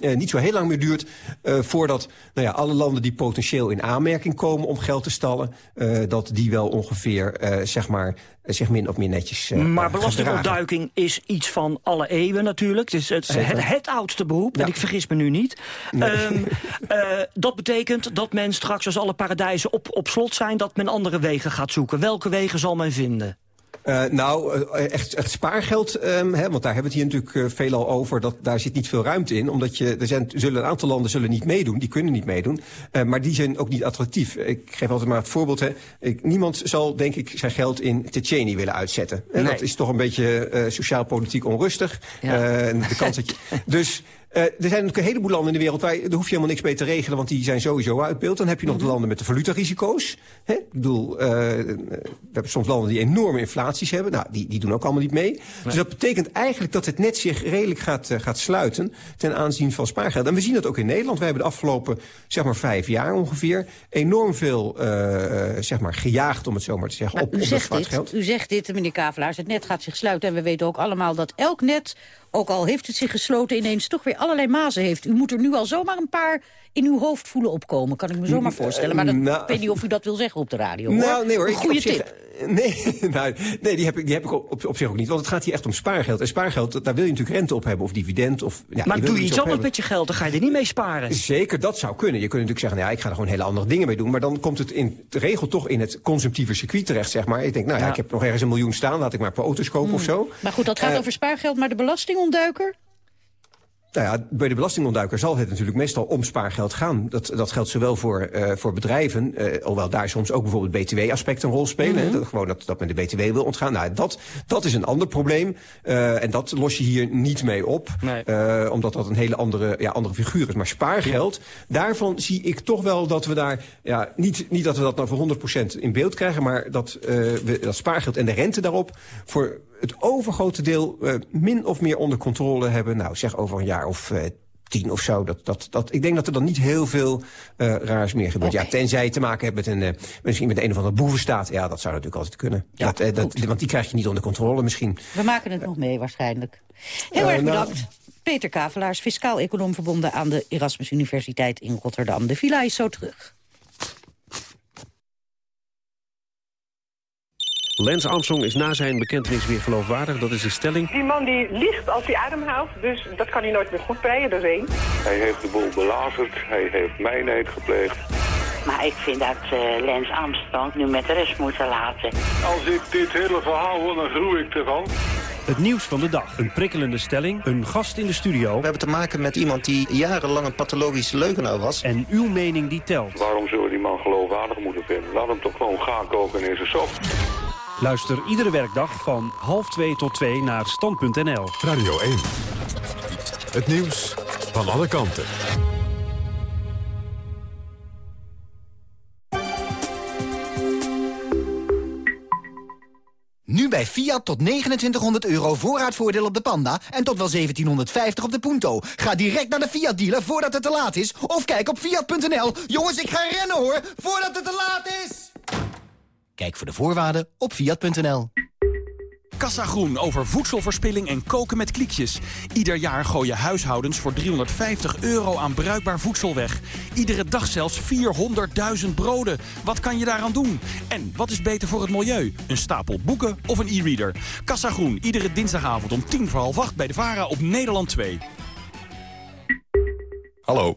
uh, *coughs* niet zo heel lang meer duurt... Uh, voordat nou ja, alle landen die potentieel in aanmerking komen om geld te stallen... Uh, dat die wel ongeveer, zeg maar, zich min of meer netjes Maar belastingontduiking gedragen. is iets van alle eeuwen natuurlijk. Het is het, het, het oudste beroep, ja. en ik vergis me nu niet. Nee. Um, *laughs* dat betekent dat men straks, als alle paradijzen op, op slot zijn... dat men andere wegen gaat zoeken. Welke wegen zal men vinden? Uh, nou, uh, echt, echt spaargeld, um, hè, want daar hebben we het hier natuurlijk uh, veelal over. Dat, daar zit niet veel ruimte in, omdat je, er zijn, zullen een aantal landen zullen niet meedoen. Die kunnen niet meedoen, maar die zijn ook niet attractief. Ik geef altijd maar het voorbeeld. Hè. Ik, niemand zal, denk ik, zijn geld in Tsjetsjenië willen uitzetten. Nee. Dat is toch een beetje sociaal-politiek onrustig. Ja. de kans dat je, *laughs* dus... Uh, er zijn natuurlijk een heleboel landen in de wereld waar daar hoef je helemaal niks mee te regelen, want die zijn sowieso uit beeld. Dan heb je nog de landen met de valutarisico's. Hè? Ik bedoel, uh, we hebben soms landen die enorme inflaties hebben. Nou, die, die doen ook allemaal niet mee. Nee. Dus dat betekent eigenlijk dat het net zich redelijk gaat, uh, gaat sluiten ten aanzien van spaargeld. En we zien dat ook in Nederland. Wij hebben de afgelopen, zeg maar, vijf jaar ongeveer enorm veel, zeg maar, gejaagd, om het zo maar te zeggen, maar op, u op zegt dat dit, geld. U zegt dit, meneer Kavelaars, het net gaat zich sluiten. En we weten ook allemaal dat elk net ook al heeft het zich gesloten, ineens toch weer allerlei mazen heeft. U moet er nu al zomaar een paar in uw hoofd voelen opkomen. Kan ik me zomaar voorstellen. Maar dat, nou, ik weet niet of u dat wil zeggen op de radio. Nou, hoor. nee hoor. Een goede tip. Zich, nee, *laughs* nou, nee, die heb ik, die heb ik op, op zich ook niet. Want het gaat hier echt om spaargeld. En spaargeld, daar wil je natuurlijk rente op hebben of dividend. Of, ja, maar je doe je iets anders met je geld, dan ga je er niet mee sparen. Zeker, dat zou kunnen. Je kunt natuurlijk zeggen, nou ja, ik ga er gewoon hele andere dingen mee doen. Maar dan komt het in de regel toch in het consumptieve circuit terecht, zeg maar. Ik denk, nou ja, ja. ik heb nog ergens een miljoen staan. Laat ik maar een paar auto's kopen hmm. of zo. Maar goed, dat gaat uh, over spaargeld. Maar de belastingontduiker? Nou ja, bij de belastingontduiker zal het natuurlijk meestal om spaargeld gaan. Dat, dat geldt zowel voor, uh, voor bedrijven, uh, alhoewel daar soms ook bijvoorbeeld btw-aspecten een rol spelen. Mm -hmm. dat, gewoon dat, dat men de btw wil ontgaan. Nou, dat, dat is een ander probleem. Uh, en dat los je hier niet mee op. Nee. omdat dat een hele andere, ja, andere figuur is. Maar spaargeld, daarvan zie ik toch wel dat we daar... Ja, niet, niet dat we dat nou voor 100% in beeld krijgen... maar dat, we, dat spaargeld en de rente daarop... voor het overgrote deel uh, min of meer onder controle hebben. Nou, zeg over een jaar of uh, tien of zo. Dat, dat, dat, ik denk dat er dan niet heel veel uh, raars meer gebeurt. Okay. Ja, tenzij je te maken hebt met een, uh, misschien met een of andere boevenstaat. Ja, dat zou natuurlijk altijd kunnen. Ja, dat, uh, dat, want die krijg je niet onder controle misschien. We maken het nog mee waarschijnlijk. Heel erg bedankt. Nou, Peter Kavelaars, fiscaal-econoom verbonden aan de Erasmus Universiteit in Rotterdam. De villa is zo terug. Lance Armstrong is na zijn bekentenis weer geloofwaardig, dat is de stelling. Die man die liegt als hij ademhaalt, dus dat kan hij nooit meer goed breien, dat is één. Hij heeft de boel belazerd, hij heeft mijnheid gepleegd. Maar ik vind dat uh, Lance Armstrong nu met de rust moet laten. Als ik dit hele verhaal hoor, dan groei ik ervan. Het nieuws van de dag. Een prikkelende stelling. Een gast in de studio. We hebben te maken met iemand die jarenlang een pathologische leugenaar was. En uw mening die telt. Waarom zullen we die man geloofwaardig moeten vinden? Laat hem toch gewoon gaan koken in zijn sop. Luister iedere werkdag van half 2 tot 2 naar stand.nl. Radio 1. Het nieuws van alle kanten. Nu bij Fiat tot 2900 euro voorraadvoordeel op de Panda en tot wel 1750 op de Punto. Ga direct naar de Fiat dealer voordat het te laat is of kijk op fiat.nl. Jongens, ik ga rennen hoor, voordat het te laat is! Kijk voor de voorwaarden op fiat.nl. Kassa Groen over voedselverspilling en koken met kliekjes. Ieder jaar gooien huishoudens voor 350 euro aan bruikbaar voedsel weg. Iedere dag zelfs 400.000 broden. Wat kan je daaraan doen? En wat is beter voor het milieu? Een stapel boeken of een e-reader? Kassa Groen, iedere dinsdagavond om tien voor half acht bij de VARA op Nederland 2. Hallo,